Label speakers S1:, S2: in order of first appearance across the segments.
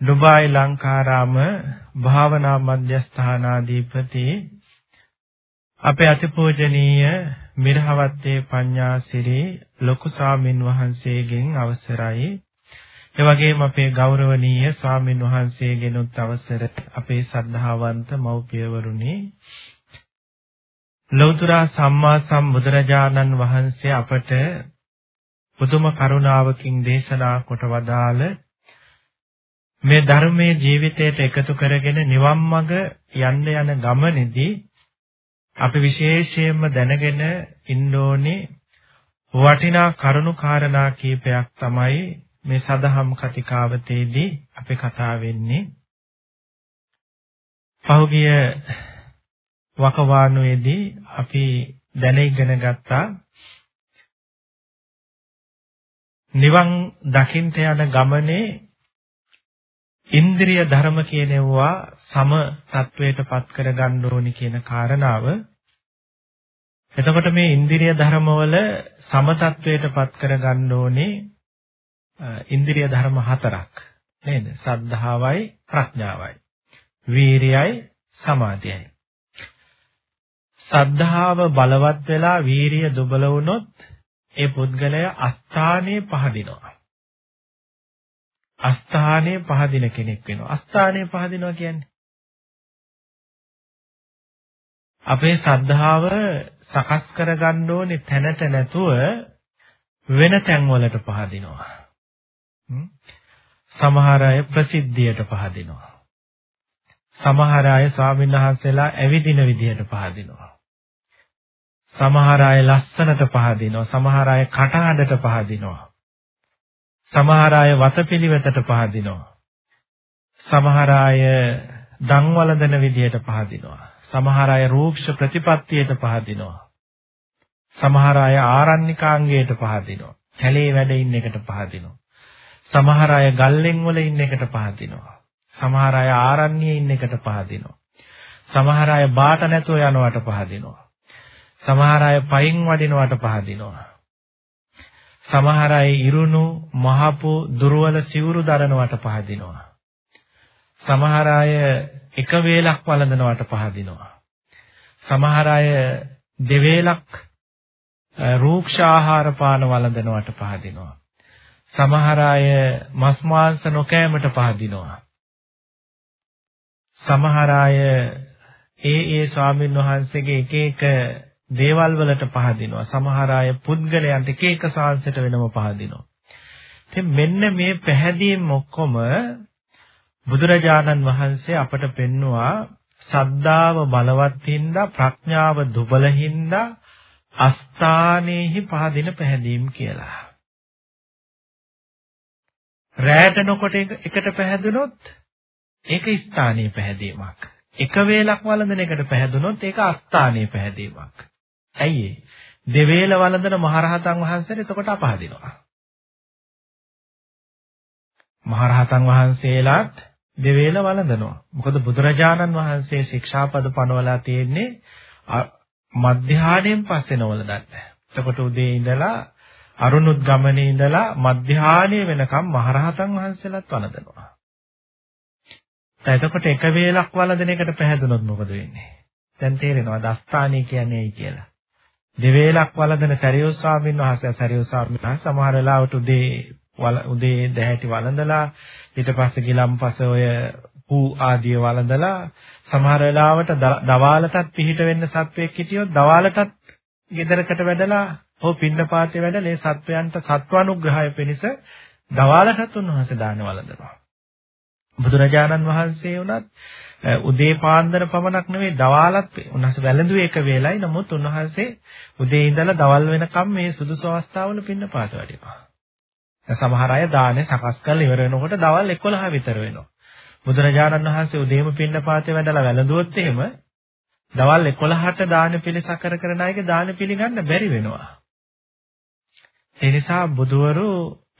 S1: Dubai Lankarama භාවනා මධ්‍යස්ථානාධිපති අපේ අතිපූජනීය මිරහවත්තේ පඤ්ඤාසිරි ලොකු ස්වාමින් වහන්සේගෙන් අවසරයි ඒ වගේම අපේ ගෞරවනීය ස්වාමින් වහන්සේගෙනුත් අවසර අපේ සද්ධාවන්ත මව්පියවරුනි ලෞතර සම්මා සම්බුදුරජාණන් වහන්සේ අපට පුදුම කරුණාවකින් දේශනා කොට වදාළ මේ ධර්මයේ ජීවිතයට එකතු කරගෙන නිවන් මඟ යන්න යන ගමනේදී අපි විශේෂයෙන්ම දැනගෙන ඉන්න ඕනේ වටිනා කරුණු කාරණා කීපයක් තමයි මේ සදහම් කතිකාවතේදී අපි කතා වෙන්නේ. පහුගිය වකවානුවේදී අපි දැන ඉගෙන ගත්තා නිවන් දකින්ට යන ගමනේ ඉන්ද්‍රිය ධර්ම කියනවා සම තත්වයට පත් කර ගන්න ඕනි කියන කාරණාව එතකොට මේ ඉන්ද්‍රිය ධර්මවල සම තත්වයට පත් කර ගන්න ඕනේ ඉන්ද්‍රිය ධර්ම හතරක් නේද? සද්ධාවයි ප්‍රඥාවයි. වීරියයි සමාධියයි. සද්ධාව බලවත් වෙලා වීරිය දුබල වුණොත් ඒ පුද්ගලයා අස්ථානයේ පහදිනවා. අස්ථානයේ පහදින කෙනෙක් වෙනවා. අස්ථානයේ පහදිනවා කියන්නේ අපේ සද්ධාව සකස් කරගන්න ඕනේ තැනට නැතුව වෙන තැන්වලට පහදිනවා. සමහර අය ප්‍රසිද්ධියට පහදිනවා. සමහර අය ස්වාමීන් වහන්සේලා ඇවිදින විදිහට පහදිනවා. සමහර අය ලස්සනට පහදිනවා. සමහර අය කටහඬට පහදිනවා. සමහර අය වතපිලිවෙතට පහදිනවා. සමහර අය දන් වළඳන විදිහට පහදිනවා. සමහර අය රූක්ෂ ප්‍රතිපත්තියට පහදිනවා. සමහර අය ආරණ්‍යකාංගයට පහදිනවා. කැලේ වැඩ ඉන්න එකට පහදිනවා. සමහර අය ගල්ලෙන් වල ඉන්න එකට පහදිනවා. සමහර අය ආරණ්‍යයේ ඉන්න එකට පහදිනවා. සමහර අය බාට නැතුව යනවට පහදිනවා. සමහර අය පයින් වඩිනවට පහදිනවා. සමහර අය ඉරුණු, මහපු, දුර්වල සිවුරු දරනවට පහදිනවා. සමහර අය එක වේලක් වළඳනවට පහදිනවා. සමහර අය දෙවේලක් රූක්ෂ ආහාර පාන වළඳනවට පහදිනවා. සමහර අය මස් මාංශ නොකෑමට පහදිනවා. සමහර අය ඒ ඒ ස්වාමීන් වහන්සේගේ එක එක දේවල් වලට පහදිනවා. සමහර අය පුද්ගලයන්ට එක එක සාංශයට වෙනම පහදිනවා. ඉතින් මෙන්න මේ පැහැදීම් ඔක්කොම බුදුරජාණන් වහන්සේ අපට පෙන්නවා සද්ධාව බලවත් හින්දා ප්‍රඥාව දුබල හින්දා අස්ථානේහි පහදින පැහැදීම් කියලා. රැට නොකොට එකට පැහැදුනොත් ඒක ස්ථානීය පැහැදීමක්. එක වේලක් වළඳන එකට පැහැදුනොත් ඒක අස්ථානීය පැහැදීමක්. ඇයි ඒ? දෙවේල වළඳන මහරහතන් වහන්සේට එතකොට අපහදිනවා. මහරහතන් වහන්සේලාත් දෙවේල වළඳනවා. මොකද බුදුරජාණන් වහන්සේ ශික්ෂාපද පනවලා තියෙන්නේ මධ්‍යහාණයෙන් පස්සේ නවලදන්න. එතකොට උදේ ඉඳලා අරුණුත් ගමනේ ඉඳලා මධ්‍යහානය වෙනකම් මහරහතන් වහන්සේලාත් වළඳනවා. එතකොට එක වේලක් වළඳන එකට පැහැදුනොත් මොකද වෙන්නේ? දැන් තේරෙනවද අස්ථානීය කියන්නේ ඇයි කියලා? දෙවේලක් වළඳන සරියෝ ස්වාමීන් වහන්සේ සරියෝ ස්වාමීන් වහන්සේ සමහර වෙලාවට උදේ උදේ දැහැටි වළඳලා ඊට පස්සේ ගිලම්පස ඔය පූ ආදිය වළඳලා සමහර වෙලාවට දවාලටත් පිහිට වෙන්න සත්වයක් හිටියොත් දවාලටත් ගෙදරකට වැඩලා ඔව් පින්නපාතේ වැඩ මේ සත්වයන්ට සත්වානුග්‍රහය පිණිස දවාලටත් උන්වහන්සේ දාන වළඳනවා. බුදුරජාණන් වහන්සේ වුණත් උදේ පාන්දර පමණක් නෙවෙයි දවාලත් උන්වහන්සේ වැළඳුවේ එක වේලයි. නමුත් උන්වහන්සේ උදේ ඉඳලා දවල් වෙනකම් මේ සුදුසු අවස්ථාවල පින්නපාත වැඩිනවා. සමහර අය දානේ සකස් කරලා ඉවර වෙනකොට දවල් 11 විතර වෙනවා. බුදුරජාණන් වහන්සේ උදේම පින්නපාතේ වැඩලා වැළඳුවොත් එහෙම දවල් 11ට දාන පිළිසකර කරන අයගේ දාන පිළිගන්න බැරි වෙනවා. ඒ නිසා බුදවරු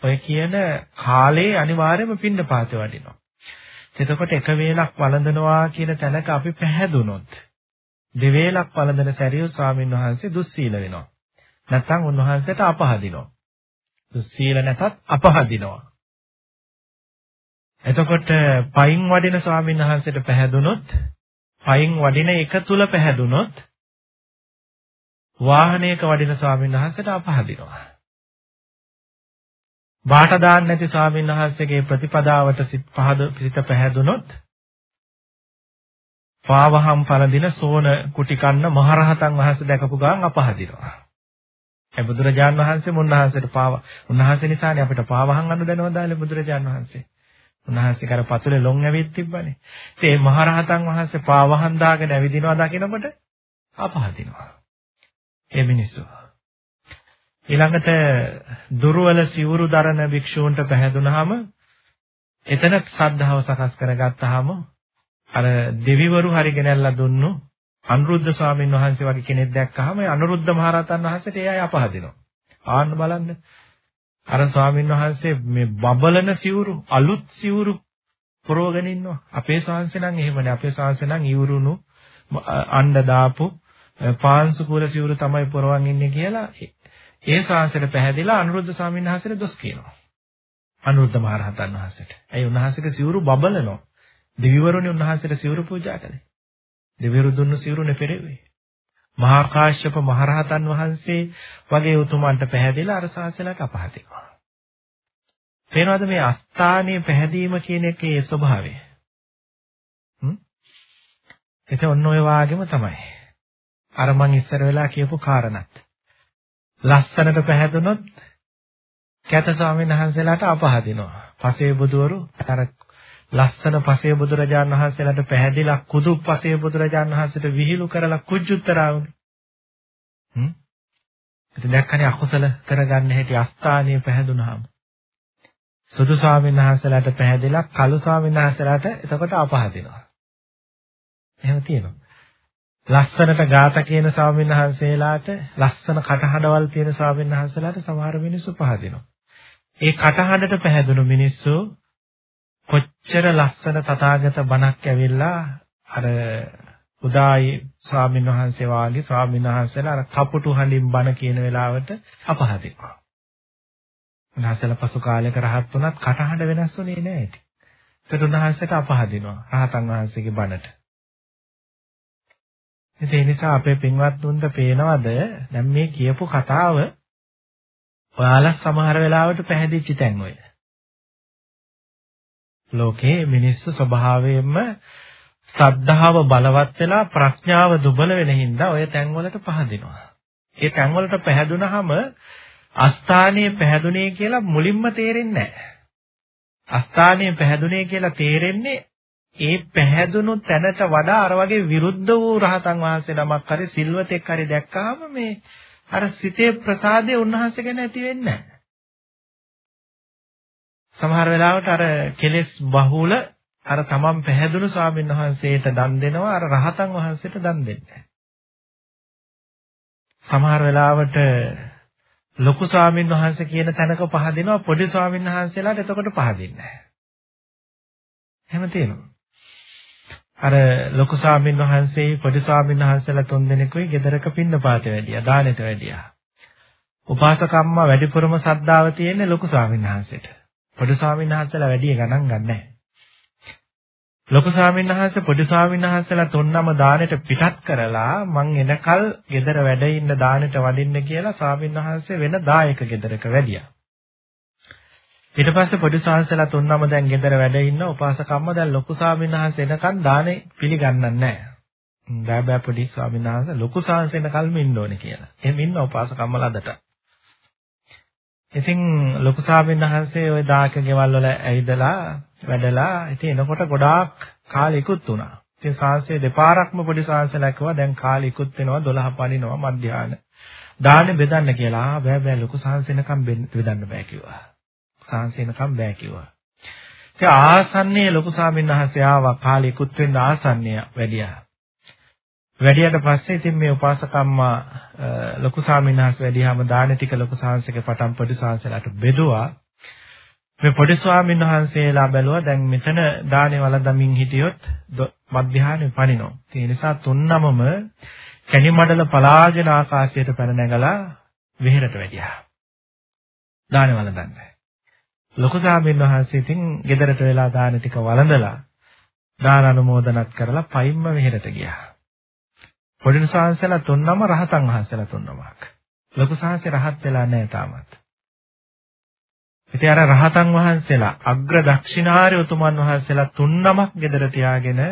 S1: ඔය කියන කාලේ අනිවාර්යයෙන්ම පින්නපාතේ වඩිනවා. එතකොට එක වේලක් වළඳනවා කියන තැනක අපි පැහැදුනොත් දෙවේලක් වළඳන සැරියු ස්වාමින් වහන්සේ දුස්සීල වෙනවා. නැත්නම් උන්වහන්සේට අපහදිනවා. දුස්සීල නැතත් අපහදිනවා. එතකොට පයින් වඩින ස්වාමීන් වහන්සේට පැහැදුනොත් පයින් වඩින එක තුල පැහැදුනොත් වාහනයක වඩින ස්වාමීන් වහන්සේට අපහදිනවා. බාට දාන්න නැති ස්වාමීන් වහන්සේගේ ප්‍රතිපදාවට සිත් පහද පිට පැහැදුනොත් පාවහම් පළඳින සෝන කුටි කන්න මහරහතන් වහන්සේ දැකපු ගමන් අපහදිනවා. ඒ බුදුරජාන් වහන්සේ මුන්නහන්සේට පාව උන්වහන්සේ නිසානේ අපිට පාවහම් අන්න දැනවදාලේ බුදුරජාන් වහන්සේ. උන්වහන්සේ කර පතුලේ ලොන් ඇවිත් තිබ්බනේ. ඉතින් මේ මහරහතන් වහන්සේ පාවහන් දාගෙන ඇවිදිනවා දකිනකොට අපහදිනවා. ඒ මිනිස්සු. ඊළඟට දුර්වල සිවුරු දරන භික්ෂූන්ට පැහැදුනහම එතන සද්ධාව සකස් කරගත්තාම අර දෙවිවරු හරි ගෙනල්ලා දුන්නු අනුරුද්ධ ස්වාමීන් වහන්සේ වගේ කෙනෙක් දැක්කහම අනුරුද්ධ මහරහතන් වහන්සේට ඒ අය අපහදිනවා. ආන්න බලන්න. අර ස්වාමීන් වහන්සේ මේ බබලන සිවුරු අලුත් සිවුරු පුරවගෙන ඉන්නවා. අපේ ශාංශේ නම් එහෙමනේ. අපේ ශාංශේ නම් ඉවුරුණු අණ්ඩ දාපු පාංශු කුල සිවුරු තමයි පුරවන් ඉන්නේ කියලා ඒ ශාංශයට පැහැදිලා අනුරුද්ධ ස්වාමීන් වහන්සේට දොස් කියනවා. අනුරුද්ධ මහරහතන් වහන්සේට. ඇයි උන්වහන්සේගේ සිවුරු බබලනවා. දෙවිවරුනි උන්වහන්සේට සිවුරු පූජා කළේ. දෙවිවරු දුන්නු සිවුරුනේ පෙරෙව්වේ. මහා කාශ්‍යප මහරහතන් වහන්සේ වගේ උතුමන්ට පැහැදිලා අර ශාසනයට අපහතිනවා. තේනවද මේ අස්ථානීය පැහැදීම කියන එකේ ස්වභාවය? හ්ම්? ඒක ඔන්න ඔය වාගෙම තමයි. අර මං ඉස්සර වෙලා කියපු කාරණත්. ලස්සනට පැහැදුනොත් කැත ස්වාමීන් වහන්සේලාට අපහදිනවා. පසේ බුදවරු අර ලස්සන පසේ බුදුරජාණන් වහන්සේලාට පැහැදිලා කුදු පසේ බුදුරජාණන් වහන්සේට විහිළු කරලා කුජුත්තරාවුනේ. හ්ම්. ඉතින් දැක්කනේ අකුසල කරගන්න හැටි අස්ථානීය පැහැදුනහම. සුදු ස්වාමීන් වහන්සේලාට පැහැදිලා කළු ස්වාමීන් වහන්සේලාට එතකොට අපහදිනවා. එහෙම තියෙනවා. ලස්සනට ગાත කියන ස්වාමීන් වහන්සේලාට ලස්සන කටහඬවල් තියෙන ස්වාමීන් වහන්සේලාට සමහර මිනිස්සු පහදිනවා. ඒ කටහඬට පැහැදුණු මිනිස්සු කොච්චර ලස්සන තථාගත බණක් ඇවිල්ලා අර උදායි ස්වාමීන් වහන්සේ වාගේ ස්වාමීන් වහන්සේලා අර කපුටු හඬින් බණ කියන වෙලාවට අපහදිනවා. උන්වහන්සේලා පසු කාලයක රහත් වුණත් කටහඬ වෙනස් වුණේ නැහැ ඉතින්. ඒකට උන්වහන්සේට අපහදිනවා රහතන් වහන්සේගේ බණට. ඒ නිසා අපේ පින්වත් දුන්ද පේනවද දැන් මේ කියපු කතාව ඔයාලා සමහර වෙලාවට පැහැදිච්ච තැන් ඔය. ලෝකේ මිනිස්සු ස්වභාවයෙන්ම සද්ධාව බලවත් වෙලා ප්‍රඥාව දුබල වෙන හින්දා ඔය තැන්වලට පහදිනවා. ඒ තැන්වලට පැහැදුනහම අස්ථානීය පැහැදුනේ කියලා මුලින්ම තේරෙන්නේ නැහැ. අස්ථානීය පැහැදුනේ කියලා තේරෙන්නේ ඒ පැහැදුණු තැනට වඩා අර වගේ විරුද්ධ වූ රහතන් වහන්සේ නමක් හරි සිල්වතෙක් හරි දැක්කහම මේ අර සිතේ ප්‍රසාදය උන්වහන්සේ ගැන ඇති වෙන්නේ නැහැ. සමහර වෙලාවට අර කෙලෙස් බහුල අර තමන් පැහැදුණු ස්වාමීන් වහන්සේට දන් දෙනවා අර රහතන් වහන්සේට දන් දෙන්නේ සමහර වෙලාවට ලොකු ස්වාමීන් වහන්සේ කියන තැනක පහදිනවා පොඩි ස්වාමීන් වහන්සේලාට එතකොට පහදින්නේ නැහැ. එහෙම තියෙනවා. අර ලොකු ස්වාමීන් වහන්සේ පොඩි ස්වාමීන් වහන්සේලා තුන්දෙනෙකුයි ගෙදරක පින්න පාතේ වැඩියා දානෙට වැඩියා. උපාසකම්මා වැඩිපුරම සද්ධාව තියෙන්නේ ලොකු ස්වාමීන් වහන්සේට. පොඩි ස්වාමීන් වහන්සේලා වැඩි ගණන් ගන්නෑ. ලොකු ස්වාමීන් වහන්සේ පොඩි ස්වාමීන් වහන්සේලා තුන්නම දානෙට පිටත් කරලා මං එනකල් ගෙදර වැඩ ඉන්න දානෙට වඩින්න කියලා ස්වාමීන් වහන්සේ වෙන දායක ගෙදරක වැඩියා. ඊට පස්සේ පොඩි ස්වාමීන්සලා තුන්නම දැන් ගෙදර වැඩ ඉන්න උපාසකම්ම දැන් ලොකු ස්වාමීන් වහන්සේ එනකන් දානේ පිළිගන්නන්නේ නැහැ. බෑ බෑ පොඩි ස්වාමීන් වහන්සේ ලොකු ස්වාමීන් එනකල්ම ඉන්න ඕනේ කියලා. එහෙම ඉන්න උපාසකම්මලා අදට. ඉතින් ලොකු ස්වාමීන් වහන්සේ ওই දායක ගෙවල් වල ඇවිදලා වැඩලා ඉතින් එනකොට ගොඩාක් කාලෙ ඉක්ුත් වුණා. ඉතින් සාංශය දෙපාරක්ම පොඩි සාංශලා කිව්වා දැන් කාලෙ ඉක්ුත් වෙනවා 12 පනිනවා මධ්‍යහන. දාන්නේ බෙදන්න කියලා. ආ බෑ බෑ ලොකු සාංශෙනකම් බෙදන්න බෑ කිව්වා. සාංශෙනකම් බෑ කිව්වා. ඒ ආසන්නයේ ලොකු ස්වාමීන් වහන්සේ ආවා කාලේ කුත් වෙන්න ආසන්නය වැඩියා. වැඩියට පස්සේ ඉතින් මේ උපාසකම්මා ලොකු ස්වාමීන් වහන්සේ වැඩියාම දාන ටික ලොකු සාංශක පටන් පොඩි සාංශලට බෙදුවා. මේ පොඩි ස්වාමීන් වහන්සේලා බැලුවා දැන් මෙතන දානේ වළඳමින් හිටියොත් මධ්‍යහානෙ පනිනවා. ඒ නිසා තුන්නමම කැණි මඩල පලාගෙන ආකාශයට පැන නැගලා විහෙරට වැඩියා. දානේ වළඳන්න. ලොකු ස්වාමීන් වහන්සේ ඉතින් ගෙදරට වෙලා දාන ටික වළඳලා දාන අනුමෝදනත් කරලා පයින්ම විහෙරට ගියා. පොඩි සාංශලා තුන්නම රහතන් වහන්සේලා තුන්නමක්. ලොකු සාංශේ රහත් වෙලා නැහැ තාමත්. ඉතින් අර රහතන් වහන්සේලා අග්‍ර දක්ෂිනාරි උතුමන් වහන්සේලා තුන්නමක් ගෙදර තියාගෙන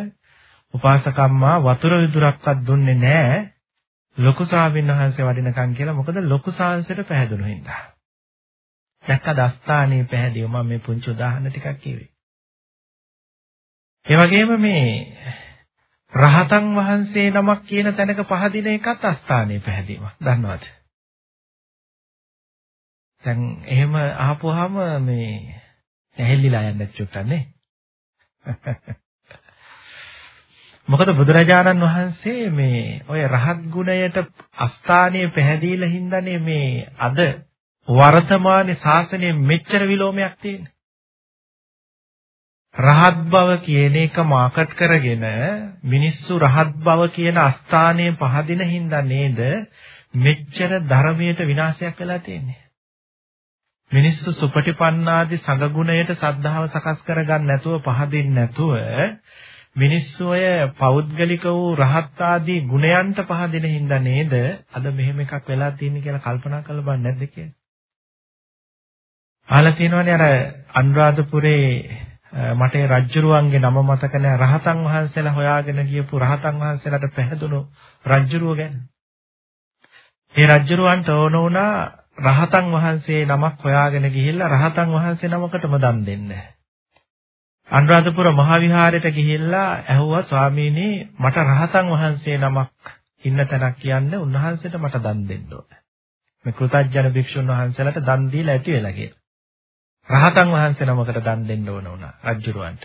S1: උපාසකම්මා වතුර විදුරක්වත් දුන්නේ නැහැ. ලොකු ස්වාමීන් වහන්සේ වඩිනකන් කියලා මොකද ලොකු සාංශයට පැහැදුණු හින්දා. දැක්කද අස්ථානයේ පැහැදිලිව මම මේ පුංචි උදාහරණ ටිකක් කිව්වේ. ඒ වගේම මේ රහතන් වහන්සේ නමක් කියන තැනක පහදින එකත් අස්ථානයේ පැහැදීමක්. දන්නවද? දැන් එහෙම අහපුවාම මේ ඇහෙල්ලිලා යන්න චුට්ටන්නේ. මොකද බුදුරජාණන් වහන්සේ මේ ඔය රහත් ගුණයට අස්ථානයේ පැහැදිලා හින්දානේ මේ අද වර්තමාන ශාසනයේ මෙච්චර විලෝමයක් තියෙන්නේ. රහත් බව කියන එක මාකට් කරගෙන මිනිස්සු රහත් බව කියන අස්ථානයේ පහදින හින්දා නේද මෙච්චර ධර්මයට විනාශයක් වෙලා තියෙන්නේ. මිනිස්සු සුපටිපන්නාදී සංගුණයට සද්ධාව සකස් කරගන්න නැතුව පහදින්න නැතුව මිනිස්සු අය පෞද්ගලික වූ රහත් ආදී ගුණයන්ට පහදින හින්දා නේද අද මෙහෙම එකක් වෙලා තියෙන්නේ කියලා කල්පනා කරලා බලන්න නැද්ද කියලා. අහලා තියෙනවනේ අර අනුරාධපුරේ මට ඒ රජ්ජුරුවන්ගේ නම මතක නැහැ රහතන් වහන්සේලා හොයාගෙන ගියපු රහතන් වහන්සේලාට පැහැදුණු රජ්ජුරුව ගැන. ඒ රජ්ජුරුවන්ට ඕන වුණා රහතන් වහන්සේ නමක් හොයාගෙන ගිහිල්ලා රහතන් වහන්සේ නමකටම දන් දෙන්න. අනුරාධපුර මහවිහාරයට ගිහිල්ලා ඇහුවා ස්වාමීනි මට රහතන් වහන්සේ නමක් ඉන්න තැනක් කියන්න උන්වහන්සේට මට දන් දෙන්න ඕන. මේ කෘතඥ භික්ෂුන් වහන්සේලාට දන් දීලා ඇති වෙලා කියලා. රහතන් වහන්සේ නමකට දන් දෙන්න ඕන වුණා රජුරවන්ට.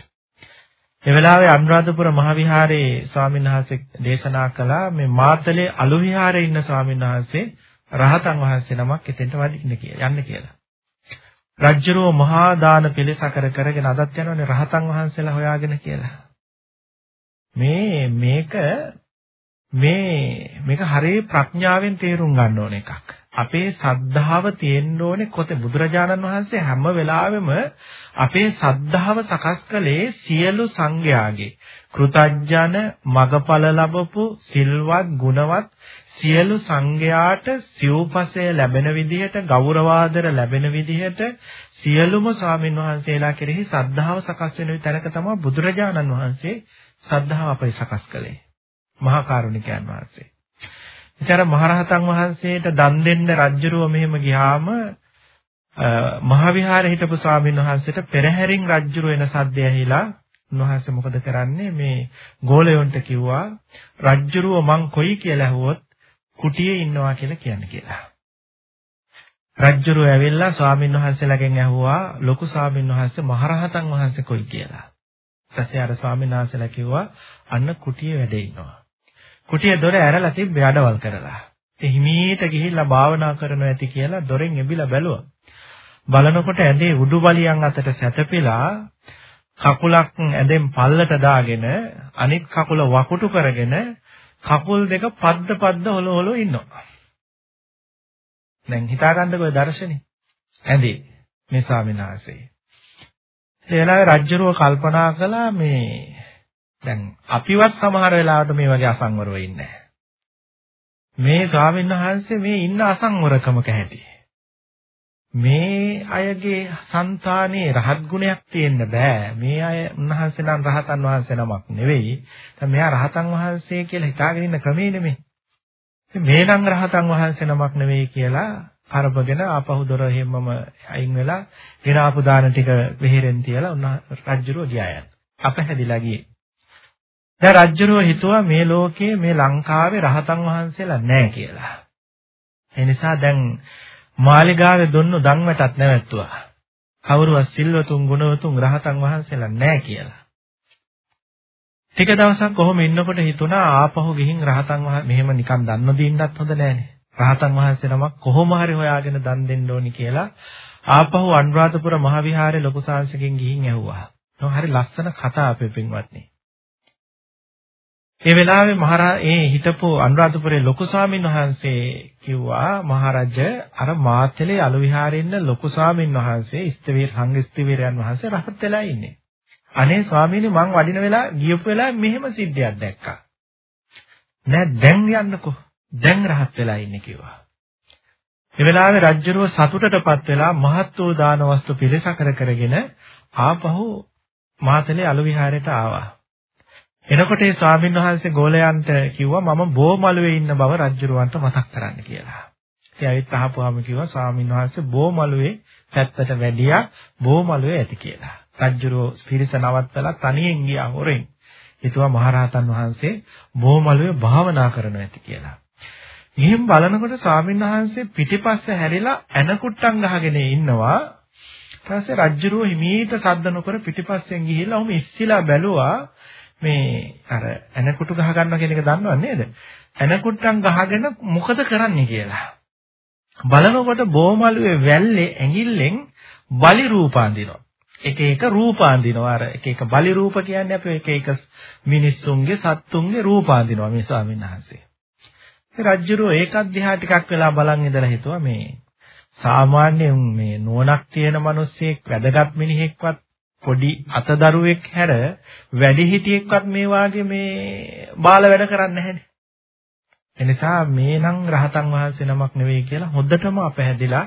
S1: ඒ වෙලාවේ අනුරාධපුර මහවිහාරයේ ස්වාමීන් වහන්සේ දේශනා කළා මේ මාතලේ අලු විහාරේ ඉන්න ස්වාමීන් වහන්සේ රහතන් වහන්සේ නමක් එතෙන්ට වඩින්න කියලා යන්න කියලා. රජ්ජුරුව මහා දාන පිළිසකර කරගෙන අදත් යනවනේ රහතන් වහන්සේලා හොයාගෙන කියලා. මේ මේක මේ මේක හරිය ප්‍රඥාවෙන් තේරුම් ගන්න ඕන එකක්. අපේ සද්ධාව තියෙන්න ඕනේ කොතේ? බුදුරජාණන් වහන්සේ හැම වෙලාවෙම අපේ සද්ධාව සකස් කළේ සියලු සංඝයාගේ. කෘතඥ මගඵල ලැබපු සිල්වත් ගුණවත් සියලු සංඝයාට සිව්පසය ලැබෙන විදිහට ගෞරවාදර ලැබෙන විදිහට සියලුම ස්වාමින් වහන්සේලා කෙරෙහි සද්ධාව සකස් වෙන තැනක තමයි බුදුරජාණන් වහන්සේ සද්ධාව අපේ සකස් කළේ. මහා කරුණිකයන් වහන්සේ. ඉතින් අර මහරහතන් වහන්සේට දන් දෙන්න රජ්ජුරුව මෙහෙම ගියාම මහවිහාරේ හිටපු ස්වාමීන් වහන්සේට පෙරහැරින් රජ්ජුරුව එන සද්දය ඇහිලා උන්වහන්සේ මොකද කරන්නේ මේ ගෝලයන්ට කිව්වා රජ්ජුරුව මං කොයි කියලා ඇහුවොත් කුටියේ ඉන්නවා කියලා කියන්න කියලා. රජ්ජුරුව ඇවිල්ලා ස්වාමීන් වහන්සේලාගෙන් ඇහුවා ලොකු ස්වාමීන් වහන්සේ මහරහතන් වහන්සේ කොයි කියලා. ඊට පස්සේ අර ස්වාමීන් වහන්සේලා කිව්වා අන්න කුටියේ වැඩ ඉන්නවා. කුටිය දොර ඇරලා තිබ්බේ අඩවල් කරලා. ඉතින් හිමීට ගිහිල්ලා භාවනා කරනවා ඇති කියලා දොරෙන් එබිලා බැලුවා. බලනකොට ඇඳේ උඩු බලියන් අතට සැතපෙලා කකුලක් ඇඳෙන් පල්ලට දාගෙන අනිත් කකුල වකුටු කරගෙන කකුල් දෙක පද්ද පද්ද හොල හොල ඉන්නවා. දැන් හිතාගන්නකෝ දර්ශනේ. ඇඳේ මේ ස්වාමීන් වහන්සේ. ඒ වෙලාවේ රජ්ජරුව කල්පනා කළා මේ දැන් අපිවත් සමහර වෙලාවට මේ වගේ අසංවරව ඉන්නේ මේ ස්වාමීන් වහන්සේ මේ ඉන්න අසංවරකමක හැටි. මේ අයගේ సంతානේ රහත් ගුණයක් තියෙන්න බෑ. මේ අය උන්වහන්සේ නම් රහතන් වහන්සේ නමක් නෙවෙයි. දැන් මෙයා රහතන් වහන්සේ කියලා හිතාගෙන ඉන්න ක්‍රමේ නෙමෙයි. මේ නම් රහතන් වහන්සේ නමක් නෙවෙයි කියලා කරබගෙන ආපහු දොර හැමම අයින් වෙලා ගෙන ආපු දාන ටික වෙහෙරෙන් තියලා උන්හ රජුරෝ ගියා යන. අපහැදිලා ගියේ. දැන් රජ්ජුරුව හිතුවා මේ ලෝකයේ මේ ලංකාවේ රහතන් වහන්සේලා නැහැ කියලා. ඒ නිසා දැන් මාලිගාවේ දුන්නු දන්වටත් නැවැත්තුවා. කවුරුවත් සිල්වතුන් ගුණවතුන් රහතන් වහන්සේලා නැහැ කියලා. ටික දවසක් කොහොම ඉන්නකොට හිතුණා ආපහු ගිහින් රහතන් වහන්සේ මෙහෙම නිකන් දන්න දින්නත් හොඳ නෑනේ. රහතන් වහන්සේ නමක් කොහොම හරි හොයාගෙන දන් දෙන්න ඕනි කියලා ආපහු අනුරාධපුර මහ විහාරේ ලොකු සාංශකෙන් ගිහින් ඇහුවා. හරි ලස්සන කතා අපේ පින්වත්නි. ඒ වෙලාවේ මහරා ඒ හිටපු අනුරාධපුරේ ලොකු ස්වාමීන් වහන්සේ කිව්වා මහරජ අර මාතලේ අලු විහාරේ ඉන්න ලොකු ස්වාමීන් වහන්සේ ස්තිවීර සංඝ ස්තිවීරයන් වහන්සේ රහත් වෙලා ඉන්නේ. අනේ ස්වාමීනි මං වඩින වෙලාව ගියපු වෙලාවේ මෙහෙම සිද්ධියක් දැක්කා. නෑ දැන් යන්නකෝ. දැන් රහත් වෙලා ඉන්නේ කිව්වා. ඒ වෙලාවේ රජ්ජුරුව සතුටටපත් වෙලා මහත් වූ දාන වස්තු පිළිසකර කරගෙන ආපහු මාතලේ අලු විහාරයට ආවා. එනකොට ඒ ස්වාමීන් වහන්සේ ගෝලයන්ට කිව්වා මම බෝමළුවේ ඉන්න බව රජුරවන්ට මතක් කරන්න කියලා. ඉතින් ඇවිත් අහපුවාම කිව්වා ස්වාමීන් වහන්සේ බෝමළුවේ පැත්තට වැඩියා බෝමළුවේ ඇති කියලා. රජුරෝ පිරිස නවත්තලා තනියෙන් ගියා හොරෙන්. හිතුවා මහරහතන් වහන්සේ බෝමළුවේ භාවනා කරනවා ඇති කියලා. එහෙන් බලනකොට ස්වාමීන් වහන්සේ පිටිපස්ස හැරිලා ඇනකුට්ටම් ගහගෙන ඉන්නවා. ඊට පස්සේ රජුරෝ හිමීට සද්ද නොකර පිටිපස්සෙන් ගිහිල්ලා ඔහොම ඉස්සිලා බැලුවා මේ අර ඇනකුටු ගහ ගන්නවා කියන එක දන්නව නේද? ඇනකුට්ටම් ගහගෙන මොකද කරන්නේ කියලා. බලනකොට බෝමලුවේ වැල්ලේ ඇඟිල්ලෙන් බලි රූප අඳිනවා. එක එක රූප අඳිනවා. අර එක එක බලි රූප කියන්නේ අපි එක එක මිනිස්සුන්ගේ සත්තුන්ගේ රූප අඳිනවා මේ ස්වාමීන් වහන්සේ. ඒ රජ්ජුරෝ ඒකත් දිහා ටිකක් වෙලා බලන් ඉඳලා හිතුවා මේ සාමාන්‍යයෙන් මේ නුවණක් තියෙන මිනිස්සෙක් වැදගත් මිනිහෙක්වත් පොඩි අතදරුවෙක් හැර වැඩිහිටියෙක්වත් මේ වාගේ මේ බාල වැඩ කරන්නේ නැහැනේ. එනිසා මේ නම් රහතන් වහන්සේ නමක් නෙවෙයි කියලා හොද්දටම අපහැදිලා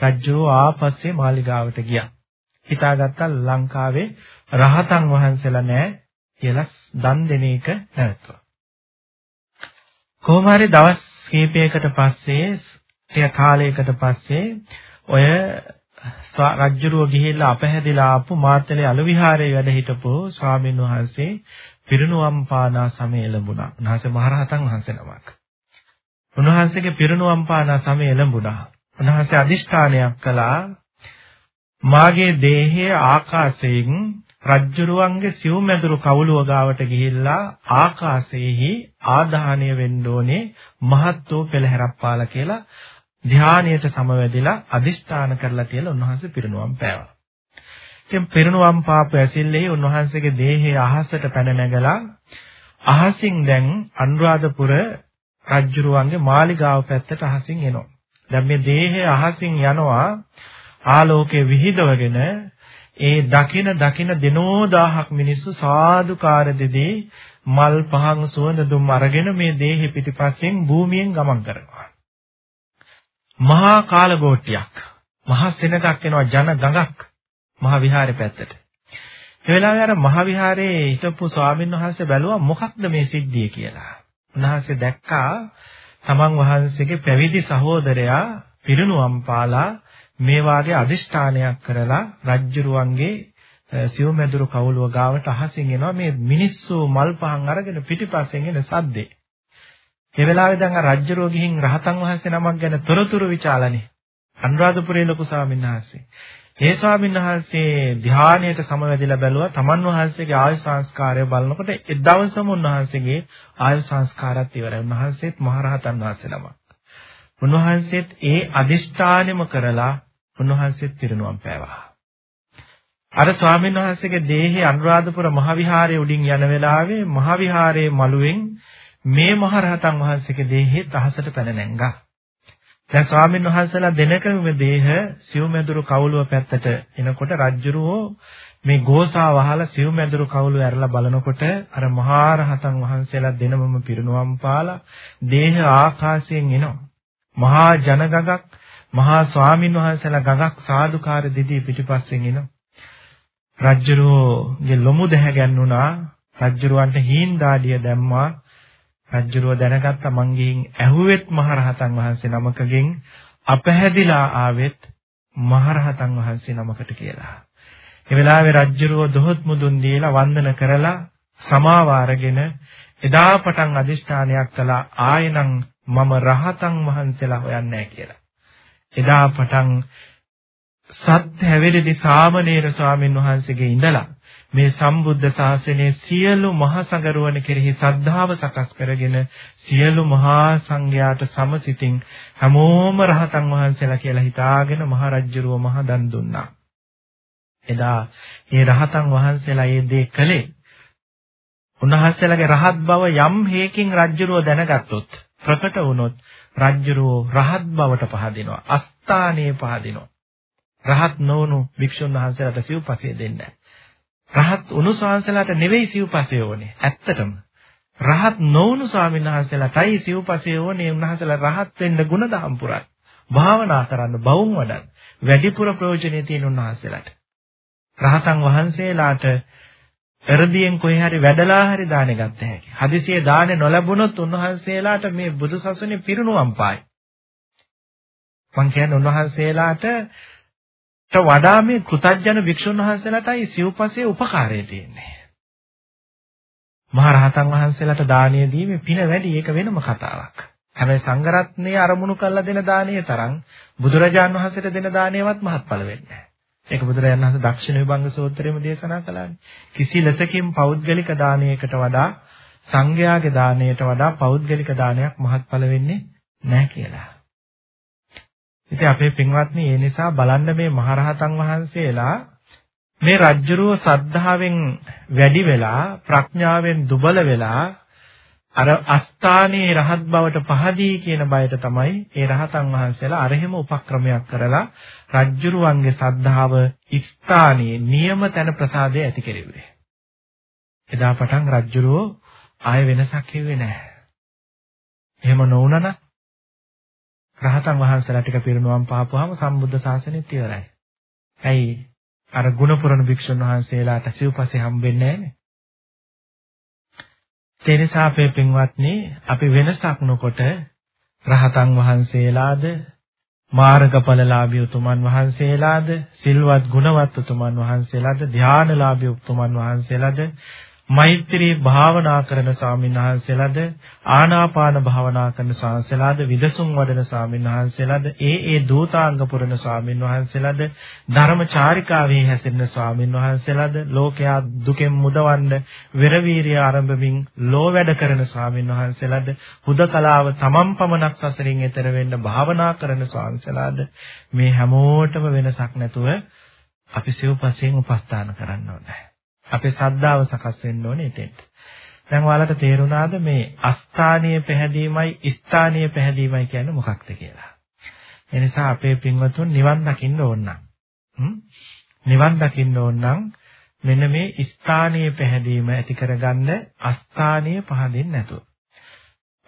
S1: රජ්ජෝ ආපස්සේ මාලිගාවට ගියා. හිතාගත්තා ලංකාවේ රහතන් වහන්සේලා නැහැ කියලා දන් දෙන එක නැවතුවා. කොහොම හරි දවස් කීපයකට පස්සේ ටික කාලයකට පස්සේ ඔය රජ්ජුරුව ගිහිල්ලා අපහැදිලා ආපු මාතලේ අලු විහාරයේ වැඩ හිටපු ස්වාමීන් වහන්සේ පිරිනුවම් පානා සමය ලැබුණා. උන්වහන්සේ මහරහතන් වහන්සේ නමක්. උන්වහන්සේගේ පිරිනුවම් පානා සමය ලැබුණා. උන්වහන්සේ අදිෂ්ඨානයක් කළා මාගේ දේහය ආකාශයෙන් රජ්ජුරුවන්ගේ සිව්මැදුරු කවුළුව ගාවට ගිහිල්ලා ආකාශයේහි ආදාහණය වෙන්න ඕනේ මහත් වූ පෙළහැරක් පාලා කියලා ධානයට සමවැදිලා අදිෂ්ඨාන කරලා තියලා උන්වහන්සේ පිරිනුවම් පෑවා. ඉතින් පිරිනුවම් පාප ඇසිල්ලේ උන්වහන්සේගේ දේහය අහසට පැන නැගලා අහසින් දැන් අනුරාධපුර රජුරුවන්ගේ මාලිගාව පැත්තට අහසින් එනවා. දැන් මේ දේහය අහසින් යනවා ආලෝකයේ විහිදවගෙන ඒ දකින දකින දිනෝ දහහක් මිනිස්සු සාදුකාර දෙදී මල් පහන් සුවඳ දුම් අරගෙන මේ දේහි පිටිපස්සෙන් භූමියෙන් ගමන් කරනවා. මහා කාලගෝට්ටියක් මහා සෙනඟක් එනවා ජන ගඟක් මහා විහාරේ පැත්තට. ඒ වෙලාවේ අර මහා විහාරේ හිටපු ස්වාමීන් වහන්සේ බැලුවා මොකක්ද මේ සිද්ධිය කියලා. උන්වහන්සේ දැක්කා තමන් වහන්සේගේ පැවිදි සහෝදරයා පිරිනුවම් පාලා මේ වාගේ අදිෂ්ඨානයක් කරලා රජ්ජුරුවන්ගේ සිව්මැදුරු කවුළුව ගාවට අහසින් එනවා මේ මිනිස්සු මල් පහන් අරගෙන පිටිපස්සෙන් එන සද්දේ. ඒ වෙලාවේ දැන් අර රජ්ජරෝ ගිහින් රහතන් වහන්සේ නමක් ගැන තොරතුරු විචාලනේ. අනුරාධපුරයේ ලොකු ස්වාමීන් වහන්සේ. ඒ ස්වාමීන් වහන්සේ ධානයට සමවැදිලා බැලුවා තමන් වහන්සේගේ ආයු සංස්කාරය බලනකොට ඒ දවසම උන්වහන්සේගේ ආයු සංස්කාරات ඉවරයි. උන්වහන්සේත් මහරහතන් වහන්සේ නමක්. උන්වහන්සේත් ඒ අදිෂ්ඨානෙම කරලා උන්වහන්සේත් පිරිනුවම් පෑවා. අර ස්වාමීන් වහන්සේගේ දේහය අනුරාධපුර මහවිහාරයේ උඩින් යන වෙලාවේ මහවිහාරයේ මළුවෙන් මේ මහරහතන් වහන්සේගේ දේහය තහසට පැන නැංගා. දැන් ස්වාමීන් වහන්සේලා දෙනකම මේ දේහ සිව්මැදුරු කවුළුව පැත්තට එනකොට රජ්ජුරුවෝ මේ ගෝසා වහලා සිව්මැදුරු කවුළුව ඇරලා බලනකොට අර මහරහතන් වහන්සේලා දෙනමම පිරිනුවම් පාලා දේහ ආකාශයෙන් එනවා. මහා ජනගගක් මහා ස්වාමීන් වහන්සේලා ගගක් සාදුකාර දිදී පිටිපස්සෙන් එනවා. රජ්ජුරුවෝගේ ලොමු දැහැ ගැන්නුනා රජ්ජුරුවන්ට හීන් දාඩිය දැම්මා රජ්ජුරුව දැනගත්තා මං ගිහින් ඇහුවෙත් මහරහතන් වහන්සේ නමකගෙන් අපහැදිලා ආවෙත් මහරහතන් වහන්සේ නමකට කියලා. ඒ වෙලාවේ රජ්ජුරුව දොහොත් මුදුන් දීලා වන්දන කරලා සමාව අරගෙන එදා පටන් අදිෂ්ඨානයක් කළා ආයෙනම් මම රහතන් වහන්සේලා හොයන්නේ කියලා. එදා පටන් සත් හැවිරිදි සාමණේර ස්වාමීන් වහන්සේගේ ඉඳලා මේ සම්බුද්ධ ශාසනයේ සියලු මහා සංගරුවන කෙරෙහි සද්ධාව සකස් කරගෙන සියලු මහා සංඝයාට සමසිතින් හැමෝම රහතන් වහන්සේලා කියලා හිතාගෙන මහරජුරුව මහ දන් දුන්නා. එදා මේ රහතන් වහන්සේලා මේ දේ කළේ උන්වහන්සේලාගේ රහත් බව යම් හේකින් රජුරුව දැනගත්තොත් ප්‍රකට වුණොත් රජුරුව රහත් බවට පහදිනවා අස්ථානීය පහදිනවා රහත් නොවුණු භික්ෂුන් වහන්සේලාට සිව්පසය දෙන්නේ රහත් උණු ස්වාමීන්සලාට නෙවෙයි සිව්පසය ඕනේ. ඇත්තටම. රහත් නොවුණු ස්වාමීන් වහන්සේලාටයි සිව්පසය ඕනේ උන්වහන්සේලා රහත් වෙන්න ගුණධම් පුරන්න භාවනා කරන්න බවුන් වඩන්න. වැඩිපුර ප්‍රයෝජනෙ තියෙන උන්වහන්සේලාට. රහතන් වහන්සේලාට එරදියෙන් කොහේ හරි වැඩලා හරි දානෙ ගන්න හැකි. හදිසියේ දානෙ නොලැබුණොත් උන්වහන්සේලාට මේ බුදුසසුනේ පිරිනුවම් පායි. මං කියන්නේ උන්වහන්සේලාට වඩා මේ කෘතඥ භික්ෂුන් වහන්සේලාටයි සිව්පසේ උපකාරය තියෙන්නේ. මහරහතන් වහන්සේලාට දානීය දීමේ පින වැඩි ඒක වෙනම කතාවක්. හැබැයි සංඝරත්නයේ අරමුණු කරලා දෙන දානීය තරම් බුදුරජාන් වහන්සේට දෙන දානයවත් මහත්ඵල වෙන්නේ නැහැ. ඒක බුදුරජාණන් වහන්සේ දක්ෂිණ විභංග සූත්‍රයේම දේශනා කළානේ. කිසි ලෙසකින් පෞද්ගලික දානයකට වඩා සංඝයාගේ දානයට වඩා පෞද්ගලික දානයක් මහත්ඵල වෙන්නේ නැහැ කියලා. ඉතින් අපේ පින්වත්නි ඒ නිසා බලන්න මේ මහරහතන් වහන්සේලා මේ රජ්ජුරුව සද්ධාවෙන් වැඩි වෙලා ප්‍රඥාවෙන් දුබල වෙලා අර අස්ථානයේ රහත් බවට පහදී කියන බයට තමයි ඒ රහතන් වහන්සේලා අරහෙම උපක්‍රමයක් කරලා රජ්ජුරුවන්ගේ සද්ධාව ස්ථානයේ නියම තැන ප්‍රසාදය ඇති කෙරෙව්වේ. එදා පටන් රජ්ජුරුව ආය වෙනසක් කිව්වේ නැහැ. එහෙම නොවුනනම් රහතන් වහන්සේලා ටික පිරිනුවම් පාපුවාම සම්බුද්ධ ශාසනයත් ඉවරයි. ඇයි අර ගුණපුරණ භික්ෂුන් වහන්සේලාට සිව්පස්සේ හම්බෙන්නේ නැහනේ. ඒ නිසා අපේ පින්වත්නි අපි වෙනසක් නොකොට රහතන් වහන්සේලාද මාර්ගඵලලාභී උතුමන් වහන්සේලාද සිල්වත් ගුණවත් උතුමන් වහන්සේලාද ධානලාභී උතුමන් වහන්සේලාද මෛත්‍රී භාවනා කරන ස්වාමීන් වහන්සේලාද ආනාපාන භාවනා කරන ස්වාමීන්වහන්සේලාද විදසුම් වඩන ස්වාමීන් වහන්සේලාද ඒ ඒ දූතාංග පුරන ස්වාමීන් වහන්සේලාද ධර්මචාරිකාවේ හැසිරෙන ස්වාමීන් වහන්සේලාද ලෝකයා දුකෙන් මුදවන්න වෙරවීරිය ආරම්භමින් ලෝ වැඩ කරන ස්වාමීන් වහන්සේලාද හුදකලාව තමන් පමණක් සසරින් එතර වෙන්න භාවනා කරන ස්වාමීන්වහන්සේලාද මේ හැමෝටම වෙනසක් නැතුව අපි සිව්පසෙන් උපස්ථාන කරන්න ඕනේ. අපේ ශ්‍රද්ධාව සකස් වෙන්න ඕනේ එතෙන්ට. දැන් ඔයාලට තේරුණාද මේ අස්ථානීය පැහැදීමයි ස්ථානීය පැහැදීමයි කියන්නේ මොකක්ද කියලා. ඒ නිසා අපේ පින්වතුන් නිවන් දකින්න ඕන නම් නිවන් දකින්න ඕන නම් මෙන්න මේ ස්ථානීය පැහැදීම ඇති කරගන්න අස්ථානීය පහදින් නැතුව.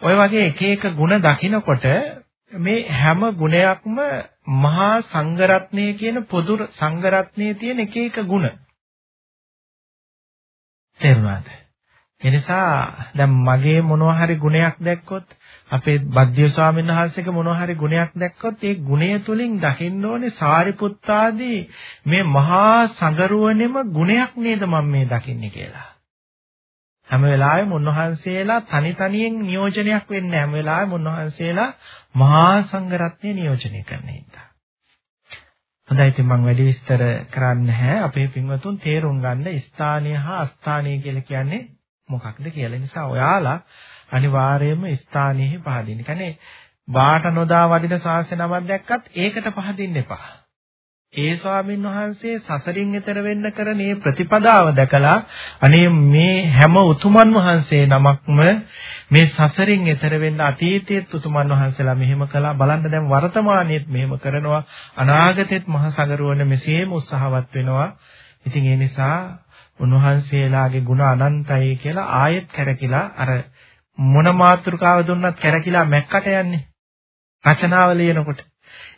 S1: ඔය වගේ එක එක ಗುಣ දකිනකොට මේ හැම ගුණයක්ම මහා සංඝරත්නය කියන පොදු සංඝරත්නයේ තියෙන එක එක ಗುಣ. තේරුණාද? එනිසා දැන් මගේ මොනවා හරි ගුණයක් දැක්කොත් අපේ බද්දිය ස්වාමීන් වහන්සේගේ මොනවා හරි ගුණයක් දැක්කොත් ඒ ගුණය තුලින් දකින්න ඕනේ සාරිපුත්තාදී මේ මහා සංගරුවනේම ගුණයක් නේද මම මේ දකින්නේ කියලා. හැම වෙලාවෙම උන්වහන්සේලා තනි තනියෙන් නියෝජනයක් වෙන්නේ හැම වෙලාවෙම උන්වහන්සේලා මහා සංඝරත්නය නියෝජනය කරන හින්දා. හොඳයි ඉතින් මම වැඩි විස්තර කරන්නේ නැහැ. අපේ පින්වතුන් තේරුම් ගන්න ස්ථානීය හා අස්ථානීය කියලා කියන්නේ මොකක්ද කියලා. නිසා ඔයාලා අනිවාර්යයෙන්ම ස්ථානීයෙහි පහදින්න. කියන්නේ වාට නොදා වදින ශාසනයක් දැක්කත් ඒකට පහදින්න එපා. ඒ ස්වාමින් වහන්සේ සසරින් එතර වෙන්න කරන මේ ප්‍රතිපදාව දැකලා අනේ මේ හැම උතුමන් වහන්සේ නමක්ම මේ සසරින් එතර වෙන්න අතීතයේත් උතුමන් වහන්සේලා මෙහෙම කළා. බලන්න දැන් වර්තමානයේත් මෙහෙම කරනවා. අනාගතෙත් මහ සගරුවන මෙසේම උත්සාහවත් වෙනවා. ඉතින් ඒ නිසා උන්වහන්සේලාගේ ගුණ අනන්තයි කියලා ආයෙත් කැරකිලා අර මොන මාතෘකාව දුන්නත් කැරකිලා මැක්කට යන්නේ. රචනාව ලියනකොට.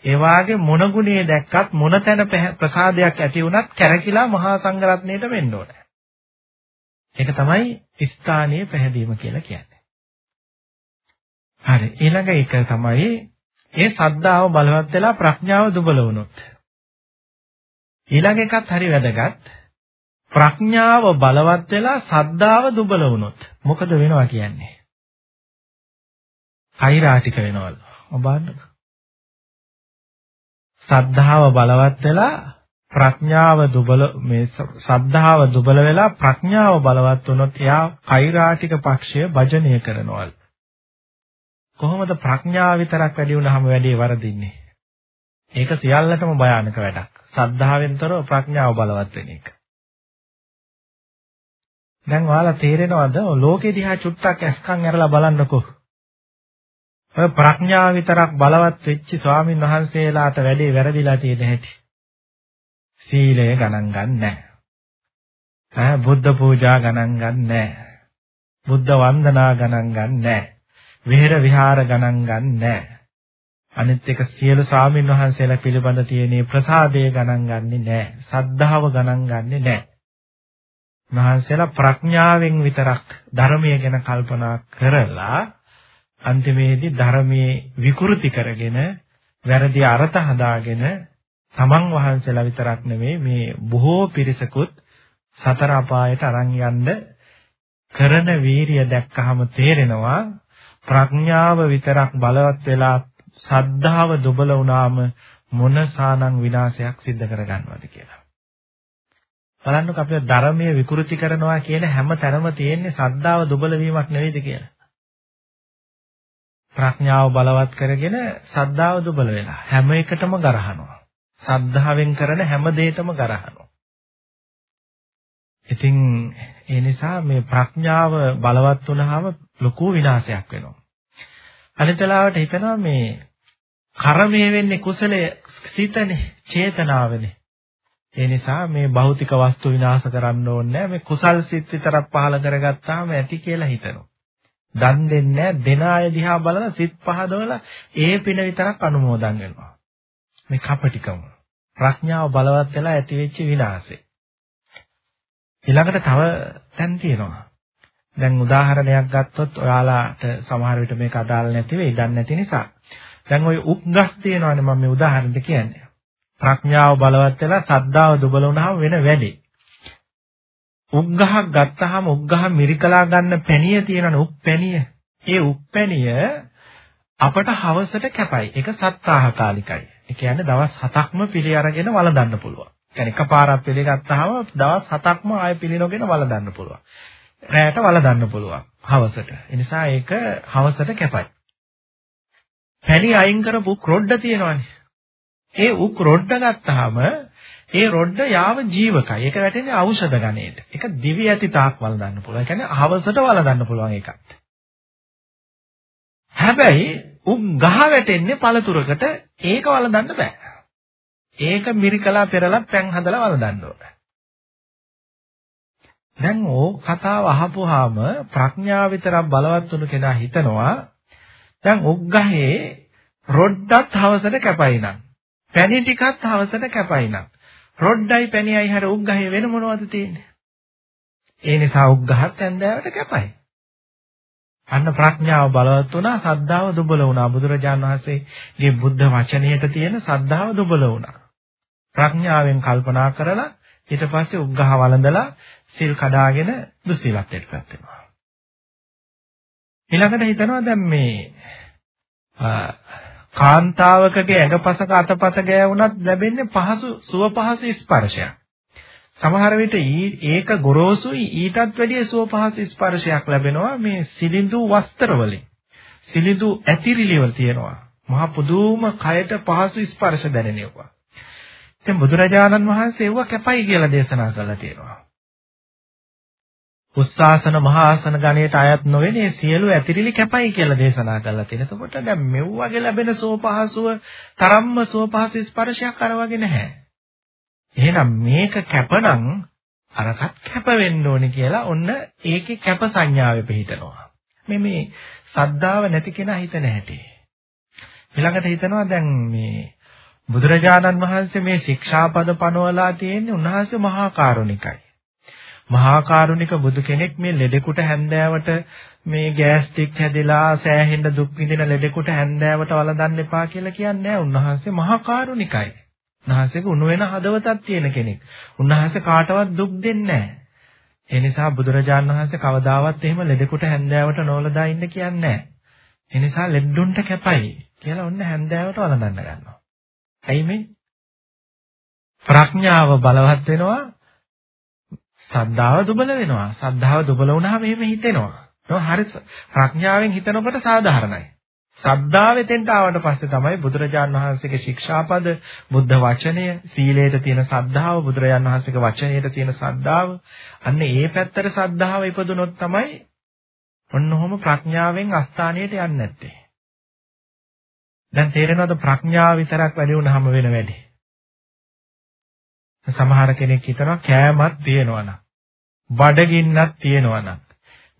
S1: ඒ වාගේ මොන ගුණේ දැක්කත් මොන තැන ප්‍රසාදයක් ඇති වුණත් කැරකිලා මහා සංඝරත්නයට වෙන්න ඕනේ. ඒක තමයි ස්ථානීය පැහැදීම කියලා කියන්නේ. හරි ඊළඟ එක තමයි ඒ සද්ධාව බලවත් වෙලා ප්‍රඥාව දුබල වුණොත්. ඊළඟ එකත් හරි වැදගත්. ප්‍රඥාව බලවත් වෙලා සද්ධාව දුබල වුණොත් මොකද වෙනවා කියන්නේ? කෛරාටික වෙනවලු. ඔබ බලන්නකෝ. සද්ධාව බලවත් වෙලා ප්‍රඥාව දුබල මේ සද්ධාව දුබල වෙලා ප්‍රඥාව බලවත් වුණොත් එයා කෛරාටික පක්ෂය භජනය කරනවල්. කොහොමද ප්‍රඥාව විතරක් වැඩි වුණාම වැඩේ වරදින්නේ? ඒක සියල්ලටම භයානක වැඩක්. සද්ධාවෙන්තරව ප්‍රඥාව බලවත් වෙන එක. දැන් ඔයාලා තේරෙනවද? ලෝකෙ දිහා චුට්ටක් ඇස්කම් ඇරලා බලන්නකෝ. ඔය ප්‍රඥාව විතරක් බලවත් වෙච්ච ස්වාමින් වහන්සේලාට වැඩේ වැරදිලා තියෙන හැටි සීලය ගණන් ගන්නෑ. ඈ බුද්ධ පූජා ගණන් ගන්නෑ. බුද්ධ වන්දනා ගණන් ගන්නෑ. විහෙර විහාර ගණන් ගන්නෑ. අනිත් එක සියලු සාමින් වහන්සේලා පිළිබඳ තියෙන ප්‍රසාදය ගණන් ගන්නේ නැහැ. සද්ධාව ගණන් ගන්නේ නැහැ. මහන්සේලා ප්‍රඥාවෙන් විතරක් ධර්මය ගැන කල්පනා කරලා අන්තිමේදී ධර්මයේ විකෘති කරගෙන වැරදි අර්ථ හදාගෙන තමන් වහන්සේලා විතරක් නෙමෙයි මේ බොහෝ පිරිසකුත් සතර අපායට අරන් යන්න කරන වීරිය දැක්කහම තේරෙනවා ප්‍රඥාව විතරක් බලවත් වෙලා සද්ධාව දුබල වුණාම මොනසානම් විනාශයක් සිද්ධ කරගන්නවද කියලා. බලන්නකො අපි ධර්මයේ විකෘති කරනවා කියන හැම තැනම තියෙන්නේ සද්ධාව දුබල වීමක් නෙවෙයිද කියලා. ප්‍රඥාව බලවත් කරගෙන සද්ධාව දුබල වෙලා හැම එකටම ගරහනවා. සද්ධාවෙන් කරන හැම දෙයකම ගරහනවා. ඉතින් ඒ නිසා මේ ප්‍රඥාව බලවත් වුණාම ලොකු විනාශයක් වෙනවා. අනිතලාවට හිතනවා මේ කර්මය වෙන්නේ කුසලයේ සිතනේ චේතනාවනේ. ඒ නිසා මේ භෞතික වස්තු විනාශ කරන්න ඕනේ මේ කුසල් සිත් විතරක් පහල කරගත්තාම ඇති කියලා හිතනවා. දන් දෙන්නේ දෙන අය දිහා බලලා සිත් පහදවලා ඒ පින විතරක් අනුමෝදන් වෙනවා. මේ කපටිකම. ප්‍රඥාව බලවත් වෙලා ඇති වෙච්ච විනාශය. ඊළඟට තව තැන් තියෙනවා. දැන් උදාහරණයක් ගත්තොත් ඔයාලාට සමහර විට මේක අදාළ නැති වෙයි, දන්නේ නැති නිසා. දැන් ওই උක්ගස් තියෙනවානේ මම මේ උදාහරණෙ කියන්නේ. ප්‍රඥාව බලවත් වෙලා සද්ධාව දුබල වුණාම වෙන වැඩේ. උග්ගහක් ගත්තාම උග්ගහ මිරිකලා ගන්න පැණිය තියෙනවනේ උප්පැණිය. ඒ උප්පැණිය අපට හවසට කැපයි. ඒක සත්තාහකාලිකයි. ඒ කියන්නේ දවස් 7ක්ම පිළි අරගෙන වළඳන්න පුළුවන්. කියන්නේ එකපාරක් පිළි ගත්තාම දවස් 7ක්ම ආයෙ පිළි නොගෙන වළඳන්න පුළුවන්. රැයට වළඳන්න පුළුවන් හවසට. ඒ නිසා ඒක හවසට කැපයි. පැණි අයින් කරපු ක්‍රොඩ්ඩ තියෙනවනේ. ඒ උක් රොඩ්ඩ ගත්තාම ඒ රොඩ්ඩ යාව ජීවකයි. ඒක වැටෙන්නේ ඖෂධ ගණයට. ඒක දිවි ඇති තාක් වළඳන්න පුළුවන්. ඒ කියන්නේ හවසට වළඳන්න පුළුවන් එකක්. හැබැයි උන් ගහ වැටෙන්නේ පළතුරකට ඒක වළඳන්න බෑ. ඒක මිරිකලා පෙරලා පැන් හදලා වළඳන්න ඕන. දැන් ඕ කතාව අහපුවාම ප්‍රඥාව විතරක් බලවත් වුණු කෙනා හිතනවා දැන් උග්ගහේ රොඩ්ඩත් හවසට කැපයි නම් පැණි ටිකත් හවසට කැපයි නම් රොඩ්ඩයි පැණියයි හැර උග්ගහේ වෙන මොනවද තියෙන්නේ? ඒ නිසා උග්ගහත් ඇඳෑවට කැපයි. අන්න ප්‍රඥාව බලවත් වුණා, සද්ධාව දුබල වුණා. බුදුරජාන් වහන්සේගේ බුද්ධ වචනයට තියෙන සද්ධාව දුබල වුණා. ප්‍රඥාවෙන් කල්පනා කරලා ඊට පස්සේ උග්ගහ වළඳලා සිල් කඩාගෙන දුස්සීලත්වයට පත් වෙනවා. ඊළඟට හිතනවා දැන් මේ කාන්තාවකගේ ඇඟපසක අතපත ගෑවුනත් ලැබෙන්නේ පහසු සුව පහසු ස්පර්ශයක්. සමහර විට ඒක ගොරෝසුයි ඊටත් වැඩිය සුව පහසු ස්පර්ශයක් ලැබෙනවා මේ සිලිඳු වස්ත්‍ර වලින්. සිලිඳු ඇතිරිලි වල තියෙනවා. මහා පුදුම කයට පහසු ස්පර්ශ දැනෙනවා. දැන් බුදුරජාණන් වහන්සේ ඒව කැපයි කියලා දේශනා කළා තියෙනවා. උස්සාසන මහාසන ගණයට අයත් නොවන සියලු ඇතිරිලි කැපයි කියලා දේශනා කරලා තියෙනවා. එතකොට දැන් මෙව්වගේ ලැබෙන සෝපහසුව තරම්ම සෝපහසු ස්පර්ශයක් අර වගේ නැහැ. එහෙනම් මේක කැපනම් අරකට කැප වෙන්න ඕනේ කියලා ඔන්න ඒකේ කැප සංඥාවේ පිහිටනවා. මේ මේ සද්ධාව නැති කෙනා හිතන හැටි. ඊළඟට හිතනවා දැන් මේ බුදුරජාණන් වහන්සේ මේ ශික්ෂාපද පනවලා තියෙන්නේ උන්වහන්සේ මහා කරුණිකයි. මහා කරුණික බුදු කෙනෙක් මේ ලෙඩෙකුට හැන්දෑවට මේ ගෑස්ට්‍රික් හැදෙලා සෑහෙන්න දුක් විඳින ලෙඩෙකුට හැන්දෑවට වළඳන්න එපා කියලා කියන්නේ නැහැ. උන්වහන්සේ මහා කරුණිකයි. උන්වහන්සේක උණු වෙන හදවතක් තියෙන කෙනෙක්. උන්වහන්සේ කාටවත් දුක් දෙන්නේ නැහැ. ඒ නිසා බුදුරජාණන් වහන්සේ කවදාවත් එහෙම ලෙඩෙකුට හැන්දෑවට නොවලදා ඉන්න කියන්නේ නැහැ. ඒ නිසා ලෙඩුන්ට කැපයි කියලා ඔන්න හැන්දෑවට වළඳන්න ගන්නවා. ඇයි මේ? ප්‍රඥාව බලවත් වෙනවා. සද්ධාව දුබල වෙනවා. සද්ධාව දුබල වුණාම එහෙම හිතෙනවා. ඒක හරි ප්‍රඥාවෙන් හිතනකොට සාධාරණයි. ශ්‍රද්ධාව එතෙන්ට ආවට පස්සේ තමයි බුදුරජාන් වහන්සේගේ ශික්ෂාපද බුද්ධ වචනය සීලයට තියෙන ශ්‍රද්ධාව බුදුරජාන් වහන්සේගේ වචනයට තියෙන ශ්‍රද්ධාව අන්න ඒ පැත්තට ශ්‍රද්ධාව ඉපදුනොත් තමයි ඔන්නෝම ප්‍රඥාවෙන් අස්ථානියට යන්නේ නැත්තේ. දැන් තේරෙනවද ප්‍රඥාව විතරක් වැඩි වුණාම වෙන වැඩි. සමහර කෙනෙක් හිතනවා කෑමක් තියෙනවනම් බඩගින්නක් තියෙනවනම්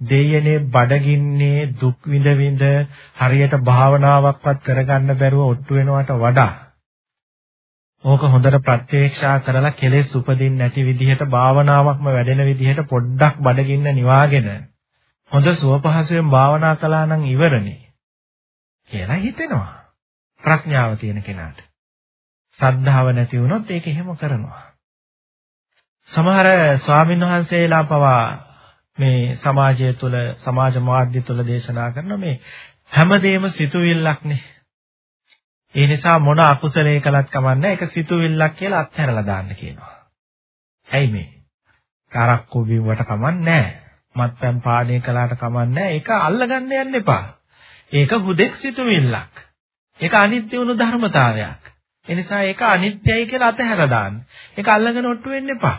S1: දෙයනේ බඩගින්නේ දුක් විඳ විඳ හරියට භාවනාවක්වත් කරගන්න බැරුව ඔට්ටු වෙනවට වඩා. ඕක හොඳට ප්‍රත්‍යක්ෂා කරලා කෙලෙස් උපදින්න නැති විදිහට භාවනාවක්ම වැඩෙන විදිහට පොඩ්ඩක් බඩගින්න නිවාගෙන හොඳ සුවපහසුවෙන් භාවනා කළා නම් ඉවරනේ කියලා හිතෙනවා. ප්‍රඥාව තියෙන කෙනාට. සද්ධාව නැති වුණොත් ඒක එහෙම කරනවා. සමහර ස්වාමීන් වහන්සේලා පවා මේ සමාජය තුළ සමාජ මාධ්‍ය තුළ දේශනා කරන මේ හැමදේම සිතුවිල්ලක්නේ. ඒ නිසා මොන අකුසලයේ කළත් කමන්නේ ඒක සිතුවිල්ලක් කියලා අත්හැරලා දාන්න කියනවා. ඇයි මේ? කරක්කු බිව්වට කමන්නේ මත්පැන් පානය කළාට කමන්නේ ඒක අල්ලගන්න යන්න එපා. ඒක හුදෙක් සිතුවිල්ලක්. ඒක අනිත්‍ය වුණු ධර්මතාවයක්. ඒ නිසා ඒක අනිත්‍යයි කියලා අතහැර දාන්න. ඒක අල්ලගෙන ඔට්ටු වෙන්න එපා.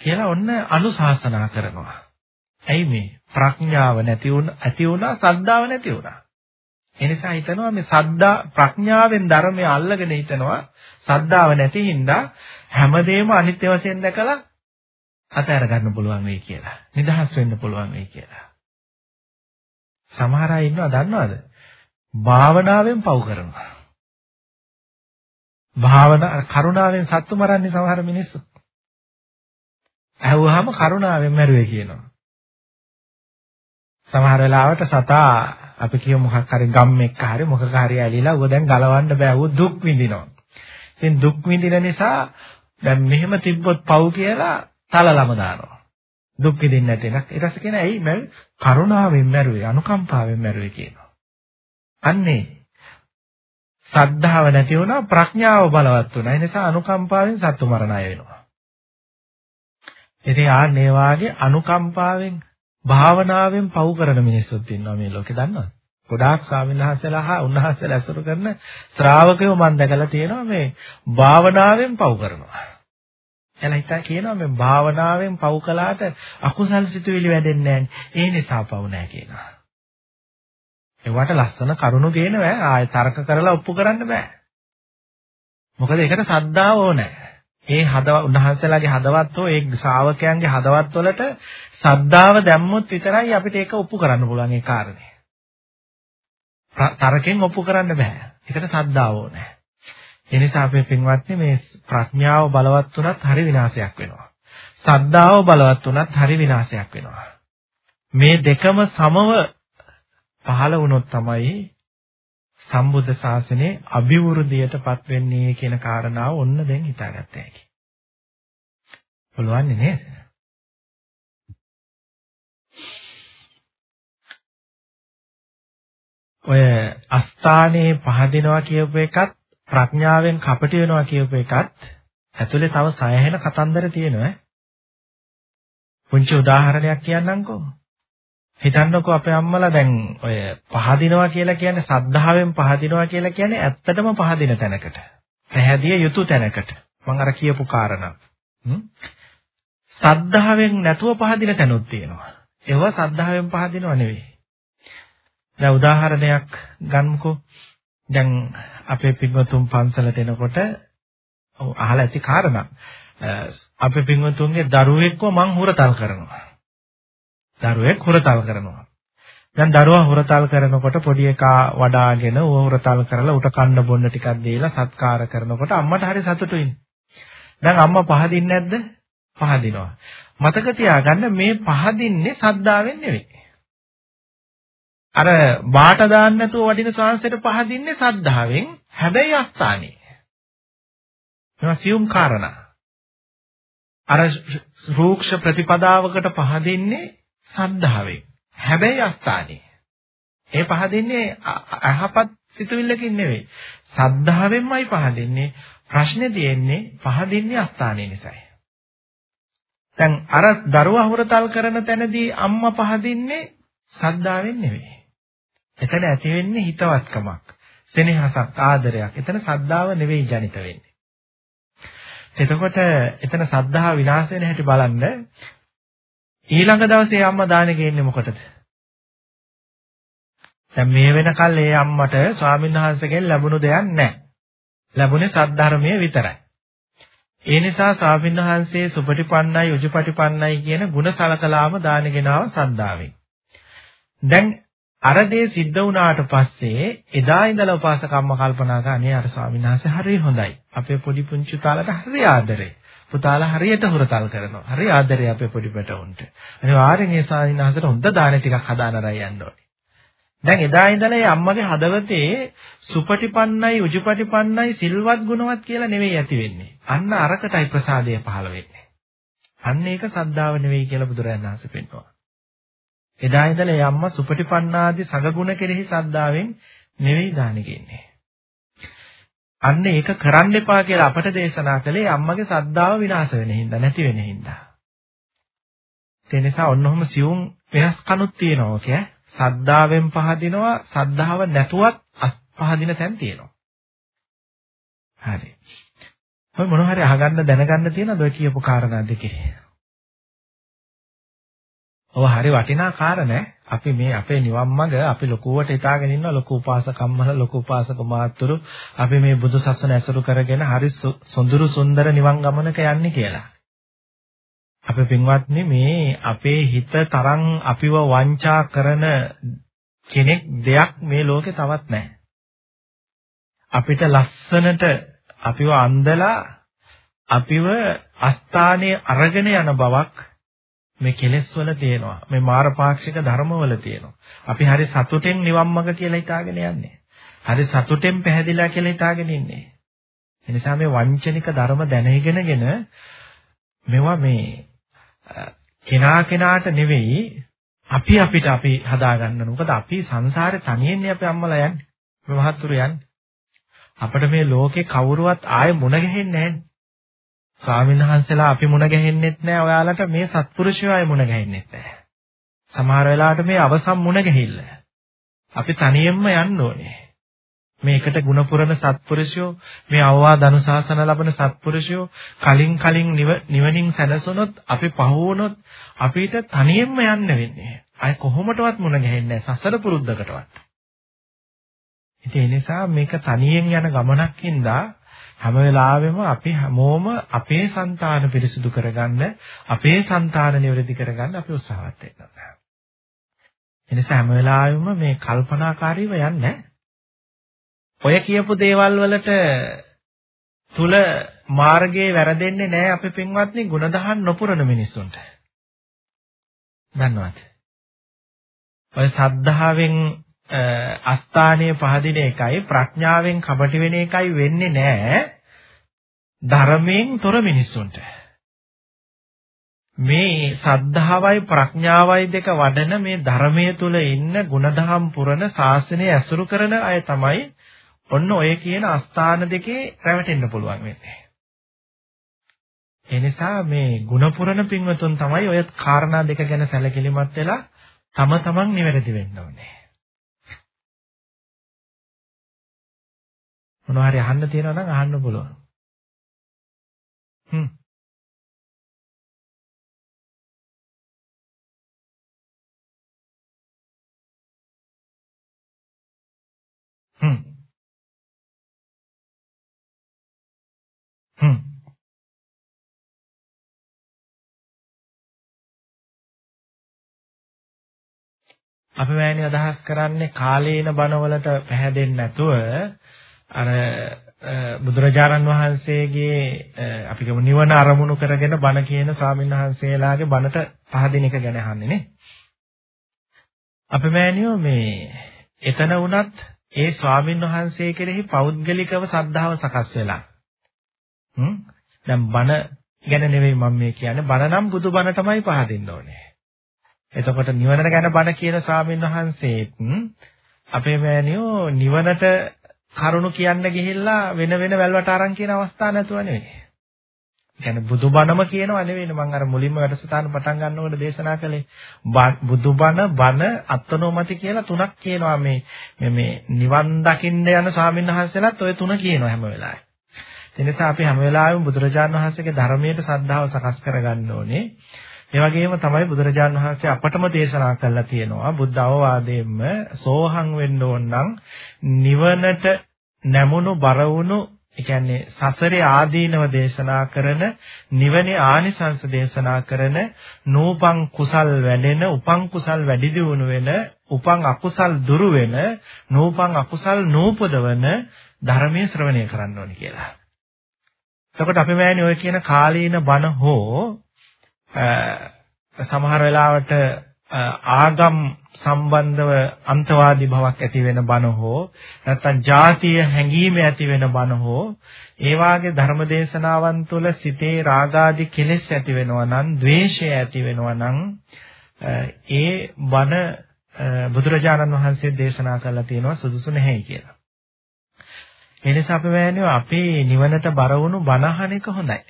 S1: කියලා ඔන්න අනුශාසනා කරනවා. ඇයි මේ ප්‍රඥාව නැති වුණ ඇති වුණා සද්ධාව නැති වුණා. එනිසා හිතනවා මේ සද්දා ප්‍රඥාවෙන් ධර්මය අල්ලගෙන හිතනවා සද්ධාව නැති හින්දා හැමදේම අනිත්‍ය වශයෙන් දැකලා අතහැර ගන්න පුළුවන් වෙයි කියලා. නිදහස් වෙන්න පුළුවන් වෙයි කියලා. සමහර අය ඉන්නවා දන්නවද? භාවනාවෙන් පව් කරනවා. භාවනා කරුණාවෙන් සත්තු මරන්නේ සමහර මිනිස්සු. ඇහුවාම කරුණාවෙන් මැරුවේ කියනවා. සමහර වෙලාවට සතා අපි කියමු මොකක් හරි ගම් එක්ක හරි මොකක හරි ඇලිලා ඌ දැන් ගලවන්න බෑ ඌ දුක් විඳිනවා. ඉතින් දුක් විඳින නිසා දැන් මෙහෙම තිබ්බොත් පව් කියලා තලලම දානවා. දුක් විඳින්න නැති එකක්. ඊට පස්සේ කියන ඇයි මම කරුණාවෙන් මැරුවේ අනුකම්පාවෙන් මැරුවේ කියනවා. අන්නේ සද්ධාව නැති වුණා ප්‍රඥාව බලවත් වුණා. ඒ නිසා අනුකම්පාවෙන් සත්තු මරණ අය වෙනවා. ඉතින් ආ මේ වාගේ අනුකම්පාවෙන් භාවනාවෙන් පව් කරන මිනිස්සුත් ඉන්නවා මේ ලෝකේ දන්නවද? ගොඩාක් ස්වාමීන් වහන්සේලා හා උන්වහන්සේලා ඇසුරු කරන ශ්‍රාවකයෝ මම දැකලා තියෙනවා මේ භාවනාවෙන් පව් කරනවා. එලා හිතා කියනවා මේ භාවනාවෙන් පව් කළාට අකුසල් සිතුවිලි වැඩෙන්නේ නැහැ. ඒ නිසා පව් නැහැ කියනවා. ඒවට ලස්සන කරුණු ගේන බෑ. ආයෙ තර්ක කරලා ඔප්පු කරන්න බෑ. මොකද ඒකට සද්දාව ඕනේ. ඒ හදව උන්වහන්සේලාගේ හදවත් හෝ ඒ ශ්‍රාවකයන්ගේ හදවත් වලට සද්ධාව දැම්මොත් විතරයි අපිට ඒක ඔප්පු කරන්න පුළුවන් ඒ කාරණේ. තරකෙන් ඔප්පු කරන්න බෑ. ඒකට සද්ධාව ඕනේ. ඒ නිසා අපේ පින්වත්නි මේ ප්‍රඥාව බලවත් වුණත් හරි විනාශයක් වෙනවා. සද්ධාව බලවත් වුණත් හරි විනාශයක් වෙනවා. මේ දෙකම සමව පහළ වුණොත් තමයි සම්බුද්ධ ශාසනයේ අභිවෘද්ධියටපත් වෙන්නේ කියන කාරණාව ඔන්න දැන් හිතාගත්ත හැකි. පුළුවන් නේද? ඔය අස්ථානයේ පහදිනවා කියපු එකත් ප්‍රඥාවෙන් කපටි වෙනවා කියපු එකත් ඇතුලේ තව සයහෙන කතන්දර තියෙනවා. පුංචි උදාහරණයක් කියන්නම්කෝ. හිතන්නකෝ අපේ අම්මලා දැන් ඔය පහදිනවා කියලා කියන්නේ සද්ධාවෙන් පහදිනවා කියලා කියන්නේ ඇත්තටම පහදින තැනකට. පැහැදිය යුතු තැනකට. මම අර කියපු කාරණා. සද්ධාවෙන් නැතුව පහදින තැනුත් තියෙනවා. ඒවා සද්ධාවෙන් පහදිනව නෙවෙයි. දැන් උදාහරණයක් ගන්නකෝ. දැන් අපේ පින්වතුන් පන්සලට එනකොට අහලා ඇති කාරණා. අපේ පින්වතුන්ගේ දරුවෙක්ව මං හුරතල් කරනවා. දරුවෙක් හොරතල් කරනවා. දැන් දරුවා හොරතල් කරනකොට පොඩි එකා වඩාගෙන ඌ හොරතල් කරලා උට කන්න බොන්න ටිකක් දීලා සත්කාර කරනකොට අම්මට හරි සතුටුයි. දැන් අම්මා පහදින්නේ නැද්ද? පහදිනවා. මතක තියාගන්න මේ පහදින්නේ සද්දාවෙන් නෙවෙයි. අර බාට දාන්න නැතුව වඩින ශාස්ත්‍රයට පහදින්නේ සද්ධාවෙන් හැබැයි අස්ථානේ. මේවා සියුම් කාරණා. අර රූක්ෂ ප්‍රතිපදාවකට පහදින්නේ සද්ධාවෙන්. හැබැයි අස්ථානේ. ඒ පහදින්නේ අහපත් සිතුවිල්ලකින් නෙවෙයි. සද්ධාවෙන්මයි පහදින්නේ. ප්‍රශ්නේ තියෙන්නේ පහදින්නේ අස්ථානයේ නිසායි. දැන් අර දරුවා හොරතල් කරන තැනදී අම්මා පහදින්නේ සද්දාවෙන් නෙවෙයි. එතන ඇති වෙන්නේ හිතවත්කමක්, සෙනෙහසක්, ආදරයක්. එතන සද්දාව නෙවෙයි ජනිත වෙන්නේ. එතකොට එතන සද්ධා විනාශ වෙන හැටි බලන්න ඊළඟ දවසේ අම්මා දානෙ ගේන්නේ මොකටද? දැන් මේ වෙනකල් ඒ අම්මට ස්වාමීන් වහන්සේගෙන් ලැබුණු දෙයක් නැහැ. ලැබුණේ සද්ධර්මයේ විතරයි. ඒ නිසා ස්වාමීන් වහන්සේ සුපටිපන්නයි උජුපටිපන්නයි කියන ಗುಣ සලකලාම දානගෙනාව සද්ධාවෙන්. දැන් අර දේ සිද්ධ වුණාට පස්සේ එදා ඉඳලා උපාසකම්ම කල්පනා කරන්නේ අර ස්වාමීන් වහන්සේ හරි හොඳයි. අපේ පොඩි පුංචි තාලට හරි ආදරේ. පුතාලා හරියට හුරතල් කරනවා. හරි ආදරේ අපේ පොඩි පැටවුන්ට. අනිවාර්යෙන් ඒ ස්වාමීන් වහන්සේට හොඳ දාන ටිකක් හදානරයි යන්න ඕනේ. දැන් එදා ඉඳලා ඒ අම්මගේ හදවතේ සුපටිපන්නයි උජුපටිපන්නයි සිල්වත් ගුණවත් කියලා නෙවෙයි ඇති වෙන්නේ. අන්න අරකටයි ප්‍රසාදය පහළ වෙන්නේ. අන්න ඒක සද්ධාව නෙවෙයි කියලා බුදුරජාණන් වහන්සේ පෙන්වනවා. එදා ඉඳලා ඒ අම්මා සුපටිපන්නාදී සගගුණ කෙරෙහි සද්ධාවෙන් නෙවෙයි දානෙ ගෙන්නේ. අන්න ඒක කරන්න එපා කියලා අපට දේශනා කළේ අම්මගේ සද්ධාව විනාශ වෙන හින්දා නැති වෙන හින්දා. ඒ නිසා ඔන්නෝම සියුම් වෙනස්කනුත් තියෙනවා කිය. සද්ධාවෙන් පහදිනවා සද්ධාව නැතුවත් පහදින තැන් තියෙනවා. හරි. ඔය මොන හරි අහගන්න දැනගන්න තියෙනවද ඔය කියපු කාරණා දෙකේ? ඔව හරි වටිනා කාරණා. අපි මේ අපේ නිවන් මඟ අපි ලොකුවට හිතාගෙන ඉන්නවා ලොකු උපාසකම්මල ලොකු උපාසක මාතුරු අපි මේ බුදු සසුන ඇසුරු කරගෙන හරි සොඳුරු සුන්දර නිවන් ගමනක යන්නේ කියලා. අපේ පින්වත්නි මේ අපේ හිත තරම් අපිව වංචා කරන කෙනෙක් දෙයක් මේ ලෝකේ තවත් නැහැ. අපිට ලස්සනට අපිව අන්දලා අපිව අස්ථානයේ අරගෙන යන බවක් මේ කෙලෙස් වල තියෙනවා. මේ මාරපාක්ෂික ධර්ම වල තියෙනවා. අපි හරි සතුටෙන් නිවන් මඟ කියලා හිතාගෙන යන්නේ. හරි සතුටෙන් පැහැදිලා කියලා හිතාගෙන ඉන්නේ. එනිසා මේ වංචනික ධර්ම දැනගෙනගෙන මේවා මේ කෙනා කෙනාට නෙවෙයි අපි අපිට අපි හදාගන්න මොකද අපි සංසාරේ තනියෙන්නේ අපි අම්මලා යන්නේ. මේ මහත්තුරු යන්නේ. අපිට මේ ලෝකේ කවුරුවත් ආයෙ මුණ ගැහෙන්නේ නැහැ. ස්වාමීන් වහන්සේලා අපි මුණ ගැහෙන්නෙත් නැහැ. ඔයාලට මේ සත්පුරුෂයෝ ආයෙ මුණ ගැහෙන්නෙත් නැහැ. සමහර වෙලාවට මේ අවසන් මුණ ගැහිල්ල. අපි තනියෙන්ම යන්න ඕනේ. මේකට ಗುಣපුරන සත්පුරුෂයෝ මේ අවවාද අනුශාසන ලබන සත්පුරුෂයෝ කලින් කලින් නිවනින් සැනසුනොත් අපි පහවුනොත් අපිට තනියෙන්ම යන්න වෙන්නේ. අය කොහොමටවත් මුණ ගැහෙන්නේ නැහැ සසර පුරුද්දකටවත්. ඉතින් ඒ නිසා මේක තනියෙන් යන ගමනක් හින්දා හැම වෙලාවෙම අපි හැමෝම අපේ సంతාන පිරිසිදු කරගන්න අපේ సంతාන නිවැරදි කරගන්න අපි උත්සාහවත් වෙනවා. එනිසා හැම වෙලාවෙම මේ කල්පනාකාරීව යන්නේ ඔය කියපු දේවල් වලට තුල මාර්ගයේ වැරදෙන්නේ නැහැ අපි පින්වත්නි ಗುಣදහන් නොපුරන මිනිස්සුන්ට. දන්නවද? ඔය සද්ධාවෙන් අස්ථානීය පහදින එකයි ප්‍රඥාවෙන් කපටි වෙන එකයි වෙන්නේ නැහැ ධර්මයෙන් තොර මිනිස්සුන්ට. මේ සද්ධාවයි ප්‍රඥාවයි දෙක වඩන මේ ධර්මයේ තුල ඉන්න ಗುಣධම් පුරන ශාසනය ඇසුරු කරන අය තමයි ඔන්න ඔය කියන අස්ථාන දෙකේ රැවටෙන්න පුළුවන් වෙන්නේ. එනිසා මේ ಗುಣපුරණ පින්වතුන් තමයි ඔය කාරණා දෙක ගැන සැලකිලිමත් වෙලා තම තමන් නිවැරදි වෙන්න ඕනේ. මොනවා හරි අහන්න තියෙනවා නම් අහන්න පුළුවන්. හ්ම්. හ්ම්. හ්ම්. අපි වැනි අදහස් කරන්නේ කාලේන බණවලට පැහැදෙන්නේ නැතුව අර බුදුරජාණන් වහන්සේගේ අපි කියමු නිවන අරමුණු කරගෙන බණ කියන ස්වාමීන් වහන්සේලාගේ බණට පහදින එක ගැන අහන්නේ නේ. අපි මෑනියෝ මේ එතන වුණත් ඒ ස්වාමීන් වහන්සේ කෙරෙහි පෞද්ගලිකව සද්ධාව සකස් වෙලා. හ්ම් දැන් බණ ගැන නෙවෙයි මම මේ කියන්නේ බණ නම් බුදු බණ තමයි පහදින්න ඕනේ. එතකොට නිවන ගැන බණ කියන ස්වාමීන් වහන්සේත් අපේ මෑනියෝ නිවනට කරුණු කියන්න ගිහිල්ලා වෙන වෙන වැල්වට අරන් කියන අවස්ථා නැතුව නෙවෙයි. කියන්නේ බුදුබණම කියනවා නෙවෙයි මම අර මුලින්ම වැඩසටහන පටන් ගන්නකොට දේශනා කළේ බුදුබණ බණ අත්නෝමති කියලා තුනක් කියනවා මේ මේ මේ නිවන් දකින්න යන ස්වාමින්වහන්සේලාත් ওই තුන කියනවා හැම වෙලාවෙම. ඒ නිසා අපි හැම වෙලාවෙම බුදුරජාණන් වහන්සේගේ ධර්මයට ශ්‍රද්ධාව සකස් කරගන්න ඕනේ. ඒ වගේම තමයි බුදුරජාණන් වහන්සේ අපටම දේශනා කළා තියෙනවා බුද්ධ අවවාදයෙන්ම සෝහං වෙන්න ඕන නම් නිවනට නැමුණු බර වුණු ඒ කියන්නේ සසරේ ආදීනව දේශනා කරන නිවනේ ආනිසංස දේශනා කරන නූපං කුසල් වැඩෙන උපං කුසල් වැඩි දියුණු වෙන උපං අකුසල් දුරු වෙන නූපං අකුසල් නූපදවන ධර්මයේ ශ්‍රවණය කරන්න ඕනි කියලා. එතකොට අපි මෑණි ඔය කියන කාලීන බණ හෝ සමහර වෙලාවට ආගම් සම්බන්ධව අන්තවාදී බවක් ඇති වෙන බණ හෝ නැත්නම් ජාතිය හැඟීම ඇති වෙන බණ හෝ ඒ වාගේ ධර්ම දේශනාවන් තුළ සිතේ රාගාදී කෙලෙස් ඇති වෙනවා නම් ද්වේෂය ඇති වෙනවා නම් ඒ බණ බුදුරජාණන් වහන්සේ දේශනා කළා තියෙනවා සුදුසු නැහැයි කියලා. ඒ නිසා අපි වැන්නේ අපේ නිවනට බර වුණු බණහන එක හොඳයි.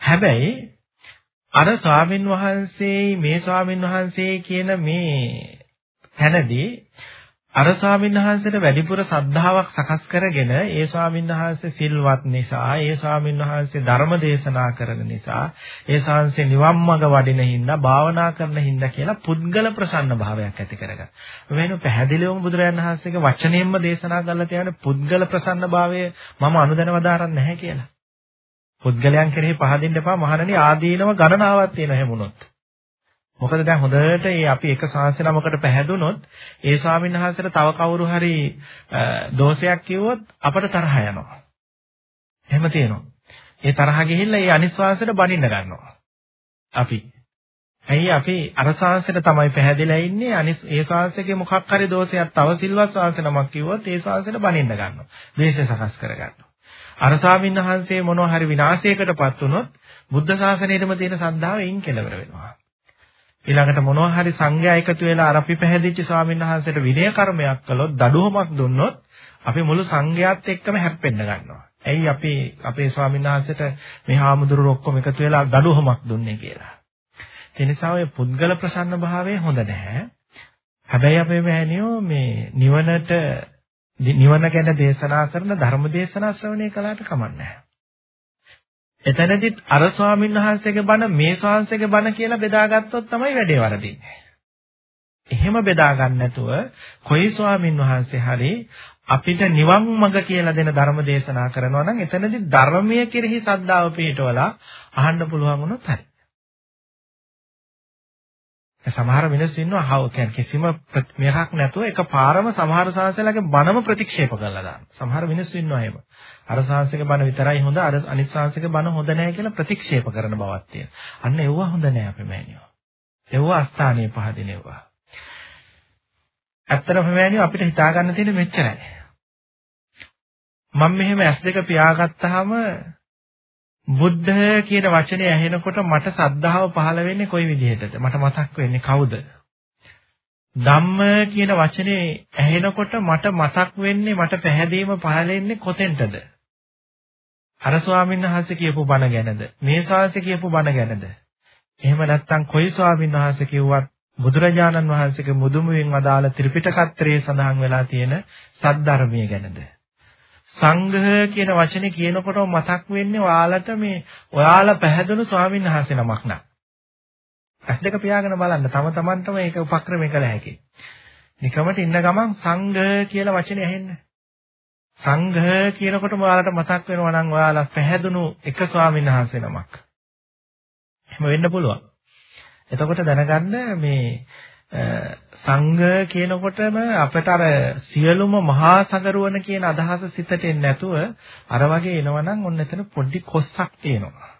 S1: හැබැයි අර ස්වාමින් වහන්සේ මේ ස්වාමින් වහන්සේ කියන මේ තැනදී අර ස්වාමීන් වහන්සේට වැඩිපුර සද්ධාාවක් සකස් කරගෙන ඒ ස්වාමීන් වහන්සේ සිල්වත් නිසා ඒ ස්වාමීන් වහන්සේ ධර්ම දේශනා කරන නිසා ඒ ශාන්සේ නිවන් මඟ වඩින හින්දා භාවනා කරන හින්දා කියලා පුද්ගල ප්‍රසන්න භාවයක් ඇති කරගන්න. වෙන පැහැදිලිවම බුදුරජාණන් වහන්සේගේ වචනයෙන්ම දේශනා කරලා තියෙන පුද්ගල ප්‍රසන්න භාවය මම අනුදැන වදාරන්නේ නැහැ කියලා. පුද්ගලයන් කෙරෙහි පහදින්න එපා මහණනි ආදීනව ගණනාවක් තියෙන හැමුණොත්. මොකද දැන් හොඳට මේ අපි එක ශාස්ත්‍ර නමකට පැහැදුනොත් ඒ ස්වාමීන් වහන්සේට තව කවුරු හරි දෝෂයක් කිව්වොත් අපට තරහ යනවා. එහෙම තියෙනවා. ඒ තරහ ගිහිල්ලා ඒ අනිස්වාසයට බනින්න ගන්නවා. අපි. ඇයි අපි අර ශාස්ත්‍රයට තමයි පැහැදිලා ඉන්නේ අනිස් ඒ ශාස්ත්‍රයේ මොකක් හරි දෝෂයක් තව සිල්වත් ශාස්ත්‍ර නමක් කිව්වොත් ඒ ශාස්ත්‍රයට බනින්න ගන්නවා. ද්වේෂය සකස් කර ගන්නවා. අර ස්වාමීන් වහන්සේ මොනවා හරි විනාශයකටපත් වුණොත් බුද්ධ ශාසනයේම තියෙන සද්ධාව එයින් කෙලවර වෙනවා. ඊළඟට මොනවා හරි සංඝයා එකතු වෙලා අර අපි පැහැදිච්ච ස්වාමීන් වහන්සේට විනය කර්මයක් කළොත් දඩුවමක් දුන්නොත් අපි මුළු සංඝයාත් එක්කම හැප්පෙන්න ගන්නවා. ඇයි අපි අපේ ස්වාමීන් වහන්සේට මේ හාමුදුරුවෝ ඔක්කොම එකතු වෙලා දඩුවමක් දුන්නේ කියලා. ඒ නිසා ඔය පුද්ගල ප්‍රසන්න භාවය හොඳ නැහැ. හැබැයි අපේ මෑණියෝ මේ නිවනට නිවන ගැන දේශනා කරන ධර්ම දේශනා ශ්‍රවණය කළාට කමක් නැහැ. එතනදිත් අර ස්වාමීන් වහන්සේගේ බණ මේ ස්වාමීන්සේගේ බණ කියලා බෙදාගත්තොත් තමයි වැඩේ වරදින්නේ. එහෙම බෙදා ගන්න නැතුව කොයි ස්වාමීන් වහන්සේ හරි අපිට නිවන් මඟ කියලා දෙන ධර්ම දේශනා කරනවා නම් එතනදී ධර්මයේ කෙරෙහි සද්ධාව පිටවලා අහන්න පුළුවන් වුණොත් හරි. සමහර මිනිස්සු ඉන්නවා හව කියන්නේ කිසිම මෙහක් නැතුව එකපාරම සමහර සාංශලගේ බණම ප්‍රතික්ෂේප කරලා දානවා. සමහර මිනිස්සු ඉන්නවා එහෙම. අර සාංශික බණ විතරයි හොඳ අර අනිත් සාංශික බණ හොඳ නැහැ කියලා ප්‍රතික්ෂේප කරන බවක් තියෙනවා. අන්න ඒව හොඳ නැහැ අපේ මෑණියෝ. ඒව අස්ථානීය පහදින ඒවා. ඇත්තටම මෑණියෝ අපිට හිතා ගන්න තියෙන මෙච්චරයි. මම මෙහෙම S2 පියාගත්තාම බුද්ධ කියන වචනේ ඇහෙනකොට මට සද්ධාව පහළ වෙන්නේ කොයි විදිහටද? මට මතක් වෙන්නේ කවුද? ධම්ම කියන වචනේ ඇහෙනකොට මට මතක් වෙන්නේ මට පැහැදීම පහළ වෙන්නේ කොතෙන්ටද? අර ස්වාමීන් වහන්සේ කියපු බණ ගැනද? මේ ශාස්ත්‍රය කියපු බණ ගැනද? එහෙම නැත්නම් කොයි ස්වාමීන් වහන්සේ කිව්වත් බුදුරජාණන් වහන්සේගේ මුදුමුවෙන් අදාළ ත්‍රිපිටකත්‍රයේ සඳහන් වෙලා තියෙන සද්ධර්මයේ ගැනද? සංඝ කියන වචනේ කියනකොට මතක් වෙන්නේ ඔයාලට මේ ඔයාලා පැහැදුණු ස්වාමීන් වහන්සේ නමක් නා. ඇස් දෙක පියාගෙන බලන්න තම තමන්ටම ඒක උපක්‍රමයක් කළ හැකියි. නිකමට ඉන්න ගමන් සංඝ කියලා වචනේ ඇහෙන්න. සංඝ කියනකොටම ඔයාලට මතක් වෙනවා නම් ඔයාලා පැහැදුණු එක ස්වාමීන් වහන්සේ නමක්. එහෙම වෙන්න පුළුවන්. එතකොට දැනගන්න මේ සංඝ කියනකොටම අපිට අර සියලුම මහා සගරුවන කියන අදහස සිතට එන්නේ නැතුව අර වගේ එනවනම් ඔන්න එතන පොඩි කොස්සක් තියෙනවා.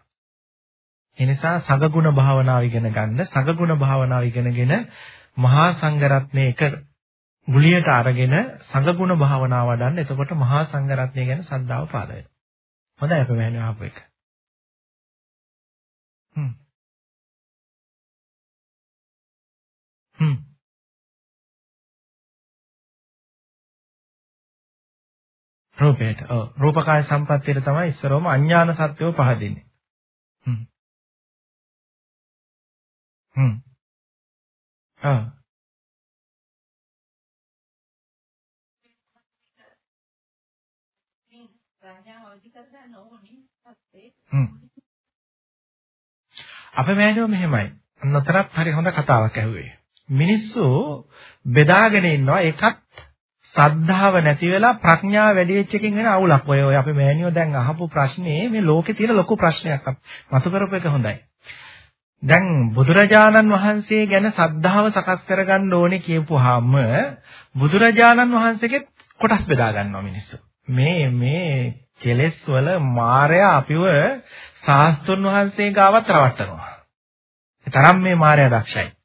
S1: ඒ නිසා සංඝගුණ භාවනාව ඉගෙන ගන්න සංඝගුණ භාවනාව ඉගෙනගෙන මහා සංඝරත්නයේ එක ගුලියට අරගෙන සංඝගුණ භාවනාව වඩන්න එතකොට මහා සංඝරත්නය ගැන සද්ධාව පාල වෙනවා. හොඳයි අපි මෙහෙම ආපු එක. हं. රූපයට. ඔව්. රූපකාය සම්පත්තියට තමයි ඉස්සරවම අඥාන සත්‍යව පහදින්නේ. හ්ම්. හ්ම්. ආ. අපේ මෑණියෝ මෙහෙමයි. නොතරත් හරි හොඳ කතාවක් ඇහුවේ. මිනිස්සු බෙදාගෙන ඉන්නවා එකත් සද්ධාව නැති වෙලා ප්‍රඥාව වැඩි වෙච්ච එකකින් වෙන අවුලක්. ඔය ඔය අපේ මෑණියෝ දැන් අහපු ප්‍රශ්නේ මේ ලෝකේ තියෙන ලොකු ප්‍රශ්නයක්. මතු කරපු එක හොඳයි. දැන් බුදුරජාණන් වහන්සේ ගැන සද්ධාව සකස් කරගන්න ඕනේ කියපුවාම බුදුරජාණන් වහන්සේගෙත් කොටස් බෙදා ගන්නවා මිනිස්සු. මේ මේ කෙලෙස් වල මායя අපිව සාස්තුන් වහන්සේ ගාවත් රවට්ටනවා. ඒ තරම් මේ මායя දක්ෂයි.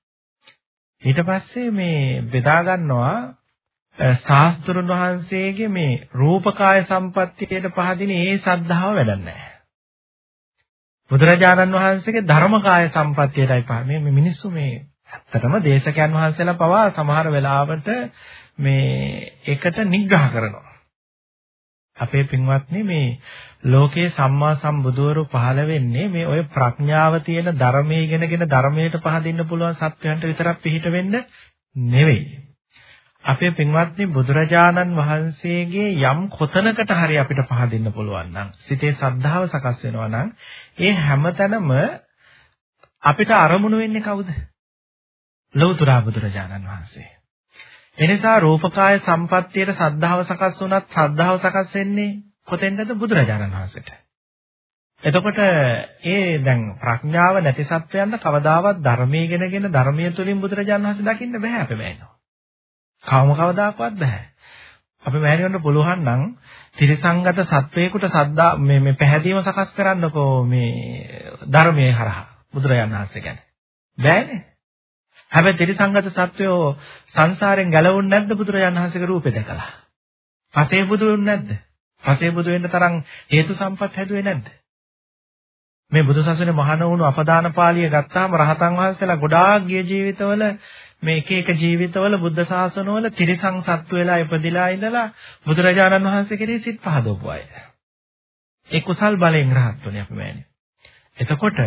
S1: ඊට පස්සේ මේ බෙදා ගන්නවා ශාස්ත්‍රුන් වහන්සේගේ මේ රූපකාය සම්පත්තියට පහදින ඒ සද්ධාව වැඩක් නැහැ. බුදුරජාණන් වහන්සේගේ ධර්මකාය සම්පත්තියටයි පහ මේ මිනිස්සු මේ ඇත්තටම දේශකයන් වහන්සේලා පවා සමහර වෙලාවට මේ එකට නිග්‍රහ කරනවා. අපේ පින්වත්නි මේ ලෝකේ සම්මා සම්බුදවරු පහළ වෙන්නේ මේ ඔය ප්‍රඥාව තියෙන ධර්මයේ ඉගෙනගෙන ධර්මයට පහදින්න පුළුවන් සත්‍යයන්ට විතරක් පිහිට වෙන්න නෙවෙයි. අපේ පින්වත්නි බුදුරජාණන් වහන්සේගේ යම් කොතනකට හරි අපිට පහදින්න පුළුවන් නම් සිතේ සද්ධාව සකස් වෙනවා නම් ඒ හැමතැනම අපිට අරමුණු වෙන්නේ කවුද? ලෞතර බුදුරජාණන් වහන්සේ. එනිසා රූපකාය සම්පත්තියට සද්ධාව සකස් වුණත් සද්ධාව සකස් වෙන්නේ කොතෙන්ද බුදුරජාණන් වහන්සේට. එතකොට ඒ දැන් ප්‍රඥාව නැති සත්වයන්ට කවදාවත් ධර්මයේ ඉගෙනගෙන ධර්මයේ තුලින් බුදුරජාණන් වහන්සේ දකින්න බෑ අපේ මෑණියෝ. කවම කවදාකවත් බෑ. අපි මෑණියන්ට පුළුවන් නම් ත්‍රිසංගත සත්වයකට සද්දා මේ මේ පැහැදීම සකස් කරන්නකෝ මේ ධර්මයේ හරහා බුදුරජාණන් වහන්සේ ගැන. බෑනේ. හැබැයි ත්‍රිසංගත සත්වයෝ සංසාරයෙන් ගැලවුන්නේ නැද්ද බුදුරජාණන් වහන්සේගේ රූපේ දැකලා? පසේ බුදු වෙන්නේ නැද්ද? පසේ බුදු වෙන්න තරම් හේතු සම්පත් හැදුවේ නැද්ද? මේ බුදුසසුනේ මහාන වුණු අපදාන පාළිය ගත්තාම රහතන් වහන්සේලා ගොඩාක් ගිය ජීවිතවල මේ එක එක ජීවිතවල බුද්ධ ශාසනවල ත්‍රිසං සත්තු වෙලා ඉපදිලා ඉඳලා බුදුරජාණන් වහන්සේ කෙරෙහි සිත් පහදවපු අය. ඒ කුසල් බලෙන් රහත් වුණේ අපි මෑනේ. එතකොට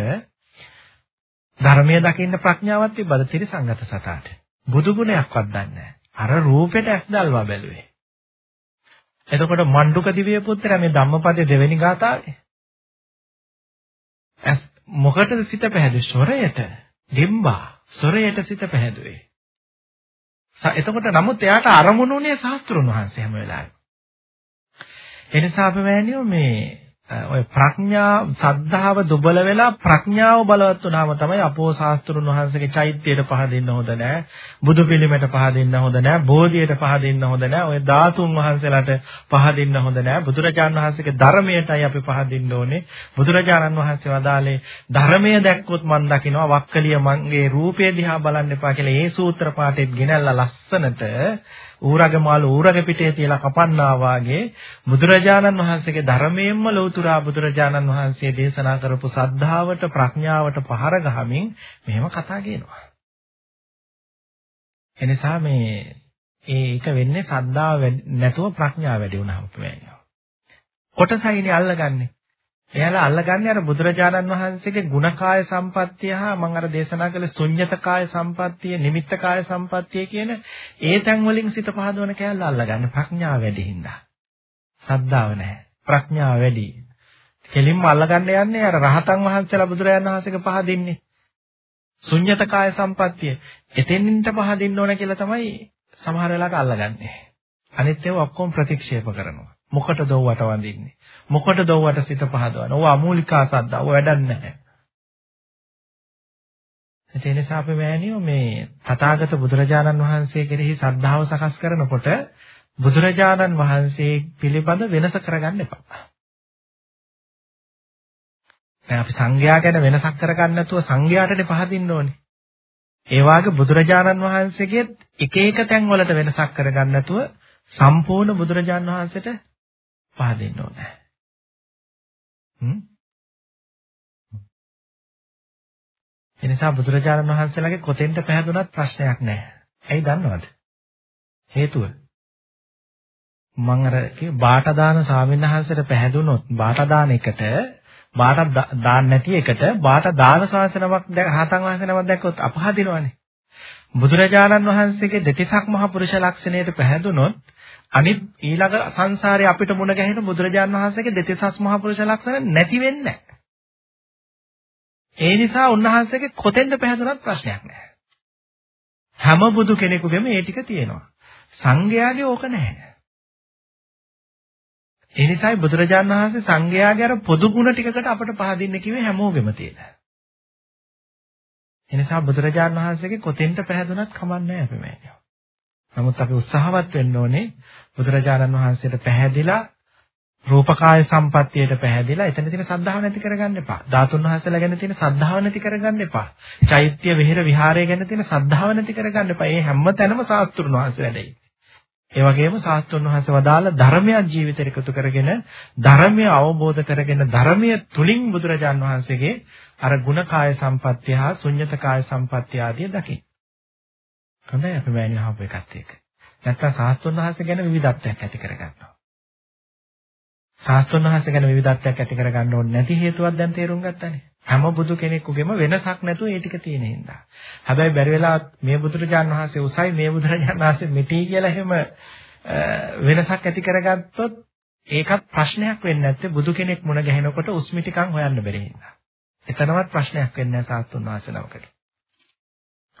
S1: ධර්මයේ දකින්න ප්‍රඥාවක් තිබ්බද ත්‍රිසංගත සතාට? බුදු ගුණයක්වත් දන්නේ නැහැ. අර රූපෙට ඇස් දැල්වා බැලුවේ. එතකොට මණ්ඩුක දිව්‍ය පුත්‍රයා මේ ධම්මපදයේ දෙවෙනි ගාථාවේ ඇස් මොකටද සිත පැහැදුවේ? ස්වරයට. ගෙම්බා ස්වරයට සිත පැහැදුවේ. එතකොට නමුත් එයාට අරමුණුනේ ශාස්ත්‍රුන් වහන්සේ හැම වෙලාවෙම. එනිසා අපි මේ ඔය ප්‍රඥා සද්ධාව දුබල වෙලා ප්‍රඥාව බලවත් වුණාම තමයි අපෝ ශාස්ත්‍රුන් වහන්සේගේ චෛත්‍යයට පහදින්න හොඳ නැහැ බුදු පිළිමයට පහදින්න හොඳ නැහැ බෝධියට පහදින්න හොඳ නැහැ ඔය ධාතුන් වහන්සේලාට පහදින්න හොඳ නැහැ බුදුරජාණන් වහන්සේගේ ධර්මයටයි අපි පහදින්න ඕනේ. බුදුරජාණන් වහන්සේ වදාළේ ධර්මය දැක්කොත් මන් දකිනවා වක්කලිය මංගේ රූපය දිහා බලන්න එපා කියලා ඒ සූත්‍ර පාඨෙත් ගෙනල්ලා ලස්සනට ඌරගේ මාළු ඌරගේ පිටේ තියලා කපන්නා වාගේ බුදුරජාණන් වහන්සේගේ ධර්මයෙන්ම ලෞතුරා බුදුරජාණන් වහන්සේ දේශනා කරපු සද්ධාවට ප්‍රඥාවට පහර ගහමින් මෙහෙම කතා කියනවා. එනිසා මේ ඒක වෙන්නේ සද්ධාව නැතුව ප්‍රඥාව වැඩි වුණාම වෙන්නේ. කොටසයිනේ අල්ලගන්නේ. එයාලා අල්ලගන්නේ අර බුදුරජාණන් වහන්සේගේ ගුණකාය සම්පත්තිය හා මම අර දේශනා කළ ශුන්්‍යතකාය සම්පත්තිය, නිමිත්තකාය සම්පත්තිය කියන ඒ තැන් වලින් සිත පහදවන කැලල අල්ලගන්නේ ප්‍රඥාව වැඩි හින්දා. සද්ධාව නැහැ. ප්‍රඥාව වැඩි. කෙලින්ම අල්ලගන්න යන්නේ අර රහතන් වහන්සේලා බුදුරජාණන් වහන්සේගේ පහදින්නේ. ශුන්්‍යතකාය සම්පත්තිය. එතෙන්නින්ට පහදින්න ඕන කියලා තමයි සමහර වෙලාවට අල්ලගන්නේ. අනිත් ඒවා ඔක්කොම ප්‍රතික්ෂේප කරනවා. මොකටද ඔවට වඳින්නේ? මොකටද ඔවට සිත පහදවන්නේ? ඔව අමූලිකා සද්දා. ඔව වැඩක් නැහැ. ඒ නිසා අපි මෑණියෝ මේ තථාගත බුදුරජාණන් වහන්සේ කෙරෙහි ශ්‍රද්ධාව සකස් කරනකොට බුදුරජාණන් වහන්සේ පිළිබඳ වෙනස කරගන්න එපා. දැන් අපි සංඝයා ගැන වෙනසක් කරගන්න නැතුව සංඝයාටනේ පහදින්න ඕනේ. ඒ වාගේ බුදුරජාණන් වහන්සේගේ එක එක තැන් වලට වෙනසක් කරගන්න නැතුව සම්පූර්ණ බුදුරජාණන් වහන්සේට පහදින්න ඕනේ. හ්ම්. එනිසා බුදුරජාණන් වහන්සේලාගේ කොතෙන්ට පැහැදුනත් ප්‍රශ්නයක් නැහැ. ඇයි දන්නවද? හේතුව මම අර කිය බාට දාන ස්වාමීන් වහන්සේට පැහැදුනොත් බාට දාන එකට බාට දාන්න නැති එකට බාට දාන ශාසනමක් හතන් වහන්සේ නමක් දැක්කොත් අපහදිනවනේ. බුදුරජාණන් වහන්සේගේ දෙතිසක් මහ පුරුෂ ලක්ෂණයට පැහැදුනොත් අනිත් ඊළඟ සංසාරේ අපිට මුණ ගැහෙන බුදුරජාණන් වහන්සේගේ දෙතිසස් මහ පුරුෂ ලක්ෂණ නැති වෙන්නේ ඒ නිසා උන්වහන්සේගේ කොතෙන්ද පැහැදුනත් ප්‍රශ්නයක් නැහැ. හැම බුදු කෙනෙකුගේම ඒ ටික තියෙනවා. සංඝයාගේ ඕක නැහැ. ඒ නිසායි බුදුරජාණන් වහන්සේ සංඝයාගේ අර පොදු ගුණ ටිකකට අපට පහදින්න කිව්වේ හැමෝගෙම තියෙන. ඒ නිසා බුදුරජාණන් වහන්සේගේ කොතෙන්ට පැහැදුනත් කමන්නේ අපි මේක. නමුත් අපි උත්සාහවත් වෙන්න ඕනේ බුදුරජාණන් වහන්සේට පැහැදිලා රූපකාය සම්පත්තියට පැහැදිලා එතන තියෙන සද්ධාව නැති කරගන්න එපා. ධාතුන් වහන්සේලා ගැන තියෙන සද්ධාව නැති කරගන්න එපා. චෛත්‍ය විහෙර විහාරය ගැන තියෙන සද්ධාව නැති කරගන්න එපා. මේ හැම තැනම සාස්ත්‍රුන් වහන්සේ වැඩයි. ඒ වගේම සාස්ත්‍රුන් වහන්සේ වදාළ ධර්මයක් ජීවිතයට එකතු කරගෙන ධර්මය අවබෝධ කරගෙන ධර්මය තුලින් බුදුරජාන් වහන්සේගේ අර ගුණකාය සම්පත්තිය හා ශුන්්‍යතකාය සම්පත්තිය ආදී දකින්න. හොඳයි අපි මෑණියන් අහපු එකත් ඒක. නැත්තම් සාස්ත්‍රුන් වහන්සේ ගැන විවිධත්වයක් ඇති කරගන්නවා. සාස්ත්‍රුන් වහන්සේ ගැන විවිධත්වයක් ඇති කරගන්න ඕනේ නැති හේතුවක් දැන් තේරුම් ගත්තානේ. හැම බුදු කෙනෙකුගේම වෙනසක් නැතුව ඒ ටික තියෙන හින්දා. හැබැයි බැරි වෙලා මේ බුදුරජාණන් වහන්සේ උසයි මේ බුදුරජාණන් වහන්සේ මෙටි කියලා එහෙම වෙනසක් ඇති කරගත්තොත් ඒකත් ප්‍රශ්නයක් වෙන්නේ නැත්තේ බුදු කෙනෙක් මුණ ගැහෙනකොට උස්මිටිකම් හොයන්න බැරි හින්දා. එතනවත් ප්‍රශ්නයක් වෙන්නේ නැහැ සාස්තුන් වහන්සේ නමකට.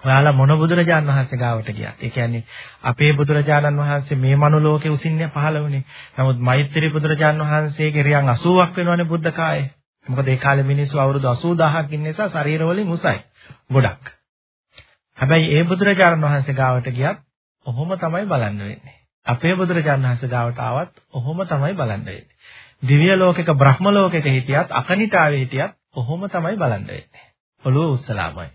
S1: ඔයාලා මොන බුදුරජාණන් වහන්සේ ගාවට ගියත් ඒ කියන්නේ අපේ බුදුරජාණන් වහන්සේ මේ මනුලෝකේ උසින්නේ පහළ වුණේ. නමුත් මෛත්‍රී බුදුරජාණන් වහන්සේගේ රියන් 80ක් වෙනවනේ බුද්ධ කායේ. මොකද ඒ කාලේ මිනිස්සු අවුරුදු 80000ක් ඉන්න නිසා ශරීරවලින් උසයි. ගොඩක්. හැබැයි ඒ බුදුරජාණන් වහන්සේ ගාවට ගියත් ඔහොම තමයි බලන්න වෙන්නේ. අපේ බුදුරජාණන් වහන්සේ ගාවට ආවත් ඔහොම තමයි බලන්න වෙන්නේ. දිව්‍ය ලෝකෙක බ්‍රහ්ම ලෝකෙක හිටියත් අකනිටාවේ හිටියත් ඔහොම තමයි බලන්න වෙන්නේ. ඔළුව උස්සලාමයි.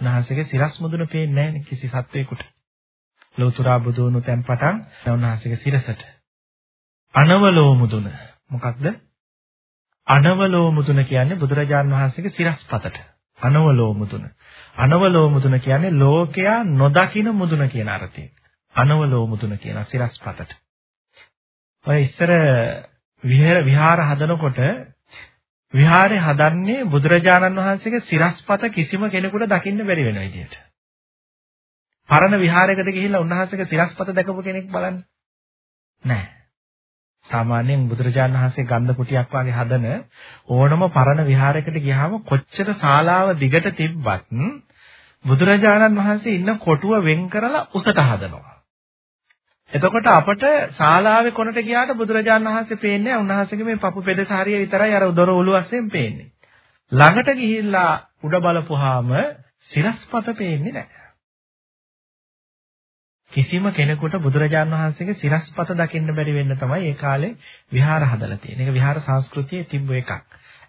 S1: උන්වහන්සේගේ සිරස් මුදුන පේන්නේ නැහැ කිසි සත්වයකට. ලෝතුරා බුදුණු තැන් පටන් උන්වහන්සේගේ සිරසට. අනවලෝ මුදුන. මොකක්ද? අනවලෝ මුදුන කියන්නේ බුදුරජාන් වහන්සේගේ සිරස්පතට. අනවලෝ මුදුන. අනවලෝ මුදුන කියන්නේ ලෝකයා නොදකින මුදුන කියන අර්ථයෙන්. අනවලෝ මුදුන කියන සිරස්පතට. ඔය ඉස්සර විහාර විහාර හදනකොට විහාරේ හදන්නේ බුදුරජාණන් වහන්සේගේ සිරස්පත කිසිම කෙනෙකුට දකින්න බැරි වෙන විදියට. පරණ විහාරයකට ගිහිල්ලා උන්වහන්සේගේ සිරස්පත දැකපු කෙනෙක් බලන්න. නැහැ. සාමාන්‍යයෙන් බුදුරජාණන් වහන්සේ ගන්ධ කුටියක් වගේ හදන ඕනම පරණ විහාරයකට ගියාම කොච්චර ශාලාව දිගට තිබ්බත් බුදුරජාණන් වහන්සේ ඉන්න කොටුව වෙන් කරලා උසට හදනවා. එතකොට අපට ශාලාවේ කොනට ගියාට බුදුරජාණන් වහන්සේ පේන්නේ උන්වහන්සේගේ මේ පපු පෙදෙස හරිය විතරයි අර දොර ඔලු වශයෙන් පේන්නේ. ළඟට ගිහිල්ලා උඩ බලපුවාම සිරස්පත පේන්නේ නැහැ. කිසිම කෙනෙකුට බුදුරජාණන් වහන්සේගේ සිරස්පත දකින්න බැරි වෙන්න තමයි ඒ කාලේ විහාර හදලා තියෙන්නේ. ඒක විහාර සංස්කෘතියේ තිබ්බ එකක්.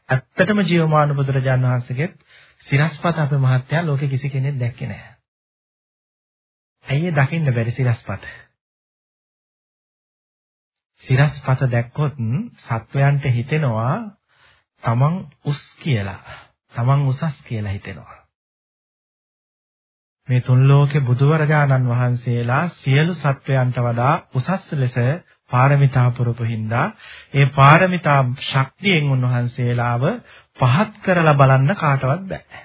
S1: ඇත්තටම ජීවමාන බුදුරජාණන් වහන්සේගේ සිරස්පත අපේ මහත්යා ලෝකේ කිසි කෙනෙක් දැක්කේ නැහැ. ඇයි දකින්න බැරි සිරස්පත? සිරස්පත දැක්කොත් සත්වයන්ට හිතෙනවා තමන් උස් කියලා. තමන් උසස් කියලා හිතෙනවා. මේ තුන් ලෝකේ බුදුවරජාණන් වහන්සේලා සියලු සත්වයන්ට වඩා උසස් ලෙස පාරමිතා පුරපු හින්දා ඒ පාරමිතා ශක්තියෙන් උන්වහන්සේලාව පහත් කරලා බලන්න කාටවත් බෑ.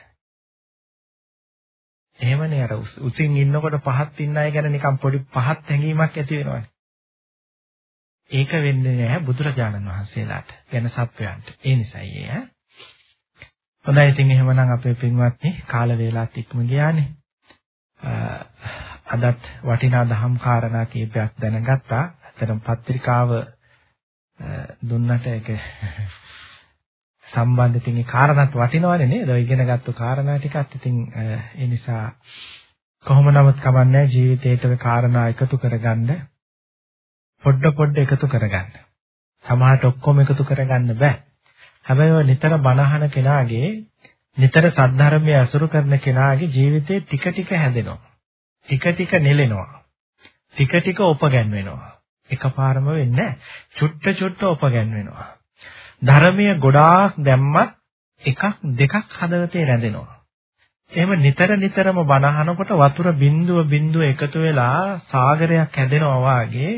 S1: එහෙමනේ අර උසින් ඉන්නකොට පහත් ඉන්න අය ගැන නිකන් පොඩි පහත් හැඟීමක් ඇති වෙනවනේ. ඒක වෙන්නේ නැහැ බුදුරජාණන් වහන්සේලාට ගැන සත්වයන්ට. ඒ නිසායි ඒ. හොඳයි ඉතින් එහෙමනම් අපේ පින්වත්නි කාල වේලාත් ඉක්ම ගියානේ. අදත් වටිනා දහම් කාරණා කීපයක් දැනගත්තා. අතරම පත්‍රිකාව දුන්නට ඒක සම්බන්ධ ඉතින් ඒ කාරණාත් වටිනවනේ නේද? ඔය ඉගෙනගත්තු කාරණා ටිකත් ඉතින් ඒ නිසා කොහොම නමුත් කමන්නේ ජීවිතේට කාරණා එකතු කරගන්න පොඩ පොඩ එකතු කරගන්න. සමහරට ඔක්කොම එකතු කරගන්න බෑ. හැබැයි ඔය නිතර බණහන කෙනාගේ නිතර සද්ධර්මයේ අසුරු කරන කෙනාගේ ජීවිතේ ටික ටික හැදෙනවා. ටික ටික නෙලෙනවා. ටික ටික උපගැන්වෙනවා. එකපාරම වෙන්නේ නැහැ. චුට්ට චුට්ට උපගැන්වෙනවා. ධර්මයේ ගොඩාක් දැම්මත් එකක් දෙකක් හදවතේ රැඳෙනවා. එහෙම නිතර නිතරම බණ අහනකොට වතුර බිඳුව බිඳුව එකතු වෙලා සාගරයක් හැදෙනවා වාගේ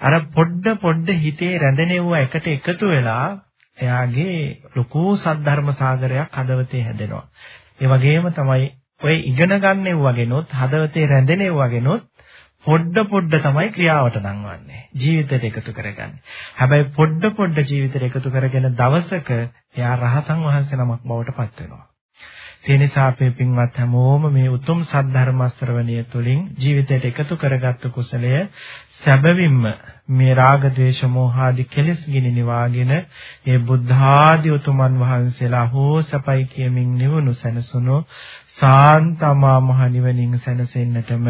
S1: අර පොඩ පොඩ හිතේ රැඳෙනෙව්ව එකට එකතු වෙලා එයාගේ ලොකු සද්ධර්ම සාගරයක් හදවතේ හැදෙනවා. ඒ වගේම තමයි ඔය ඉගෙන ගන්නෙව වගේනොත් හදවතේ රැඳෙනෙව වගේනොත් පොඩ පොඩ තමයි ක්‍රියාවට නංවන්නේ. ජීවිතයට එකතු කරගන්නේ. හැබැයි පොඩ පොඩ ජීවිතයට එකතු කරගෙන දවසක එයා රහතන් වහන්සේ නමක් බවට පත් වෙනවා. ඒ නිසා අපේ පින්වත් හැමෝම මේ උතුම් සද්ධර්ම ශ්‍රවණය තුළින් ජීවිතයට එකතු කරගත්තු කුසලය සැබවින්ම මේ රාග ద్వේෂ මෝහ ආදී කෙලෙස් ගිනි නිවාගෙන ඒ බුද්ධ ආදී උතුමන් වහන්සේලා හෝ සපයි කියමින් නිවුණු සැනසුණු සාන්තමා මහ නිවනින් සැනසෙන්නටම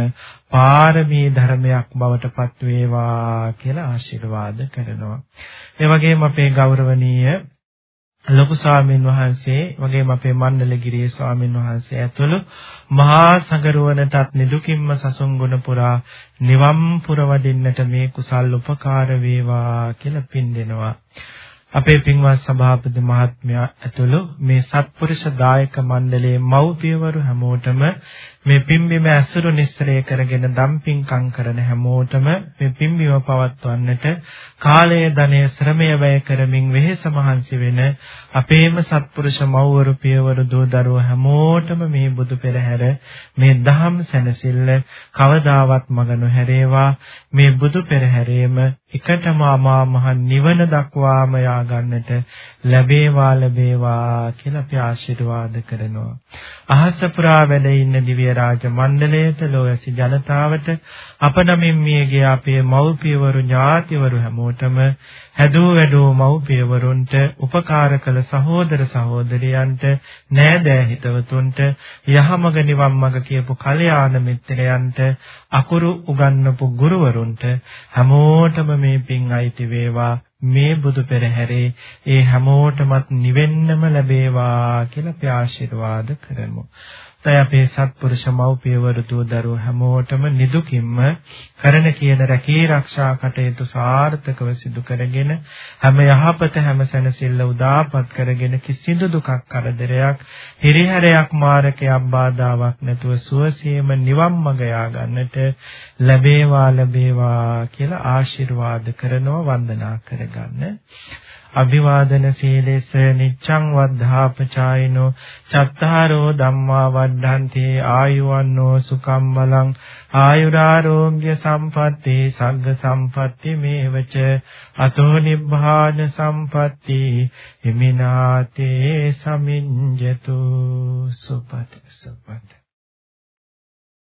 S1: පාරමී ධර්මයක් බවට පත් වේවා කියලා ආශිර්වාද කරනවා. ඒ වගේම අපේ ගෞරවනීය ලොකු ස්වාමීන් වහන්සේ වගේම අපේ මණ්ඩලගිරියේ ස්වාමීන් වහන්සේ ඇතුළු මහා සංගරුවනටත් නිදුකින්ම සසුන් ගුණ පුරා නිවම් පුරවදින්නට මේ කුසල් උපකාර වේවා කියලා පින් දෙනවා. අපේ පින්වත් සභාපති මහත්මයා ඇතුළු මේ සත්පුරුෂ දායක මණ්ඩලයේ මව්පියවරු හැමෝටම මේ පිම්බිම ඇසුරු නිස්සරය කරගෙන දම්පින්කම් කරන හැමෝටම මේ පිම්බිම පවත්වන්නට කාලය ධනය ශ්‍රමය වැය කරමින් වෙහෙස මහන්සි වෙන අපේම සත්පුරුෂ මව්වරු පියවරු දූ දරුවෝ හැමෝටම මේ බුදු පෙරහැර මේ දහම් සැනසෙල්ල කවදාවත් මඟ නොහැරේවා. මේ බුදු පෙරහැරේම එකටම අමා මහ නිවන දක්වාම යා ගන්නට ලැබේවා ලැබේවා කියලා අපි ආශිර්වාද කරනවා. අහස පුරා වැඩ ඉන්න දිව්‍ය රාජ මණ්ඩලයට ලෝයසි ජනතාවට අප නමින් මියගේ අපේ මව්පියවරු ඥාතිවරු හැමෝටම හැදූ වැඩූ මව්පියවරුන්ට උපකාර කළ සහෝදර සහෝදරියන්ට නෑදෑ හිතවතුන්ට යහමඟ නිවන් මඟ කියපු කල්යාණ මිත්‍රයන්ට අකුරු උගන්වපු ගුරුවරුන්ට හැමෝටම මේ පින් අයිති වේවා මේ බුදු පෙරහැරේ ඒ හැමෝටමත් නිවෙන්නම ලැබේවා කියලා අපි ආශිර්වාද කරමු. තයි අපේ සත්පුරුෂ මව්පියවරු දූ දරුවෝ හැමෝටම නිදුකින්ම කරන කියන රැකී ආරක්ෂා කටයුතු සාර්ථකව සිදු කරගෙන හැම යහපත හැම සැනසෙල්ල උදාපත් කරගෙන කිසිදු දුකක් කරදරයක් හිරිහැරයක් මාරකයක් බාධාවක් නැතුව සුවසේම නිවන් මඟ යා ගන්නට ලැබේවා ලැබේවා කියලා ආශිර්වාද කරනවා වන්දනා කරගන්න. අභිවාදන සීලෙස නිච්ඡං වද්ධාපචායිනෝ චත්තාරෝ ධම්මා වද්ධන්ති ආයුවන්නෝ සුකම් බලං ආයුරාෝග්‍ය සම්පatti සග්ග සම්පatti මේවච අතෝ නිබ්බාන සම්පatti හිමිනාතේ සමිඤ්ජතු සුපත සුපත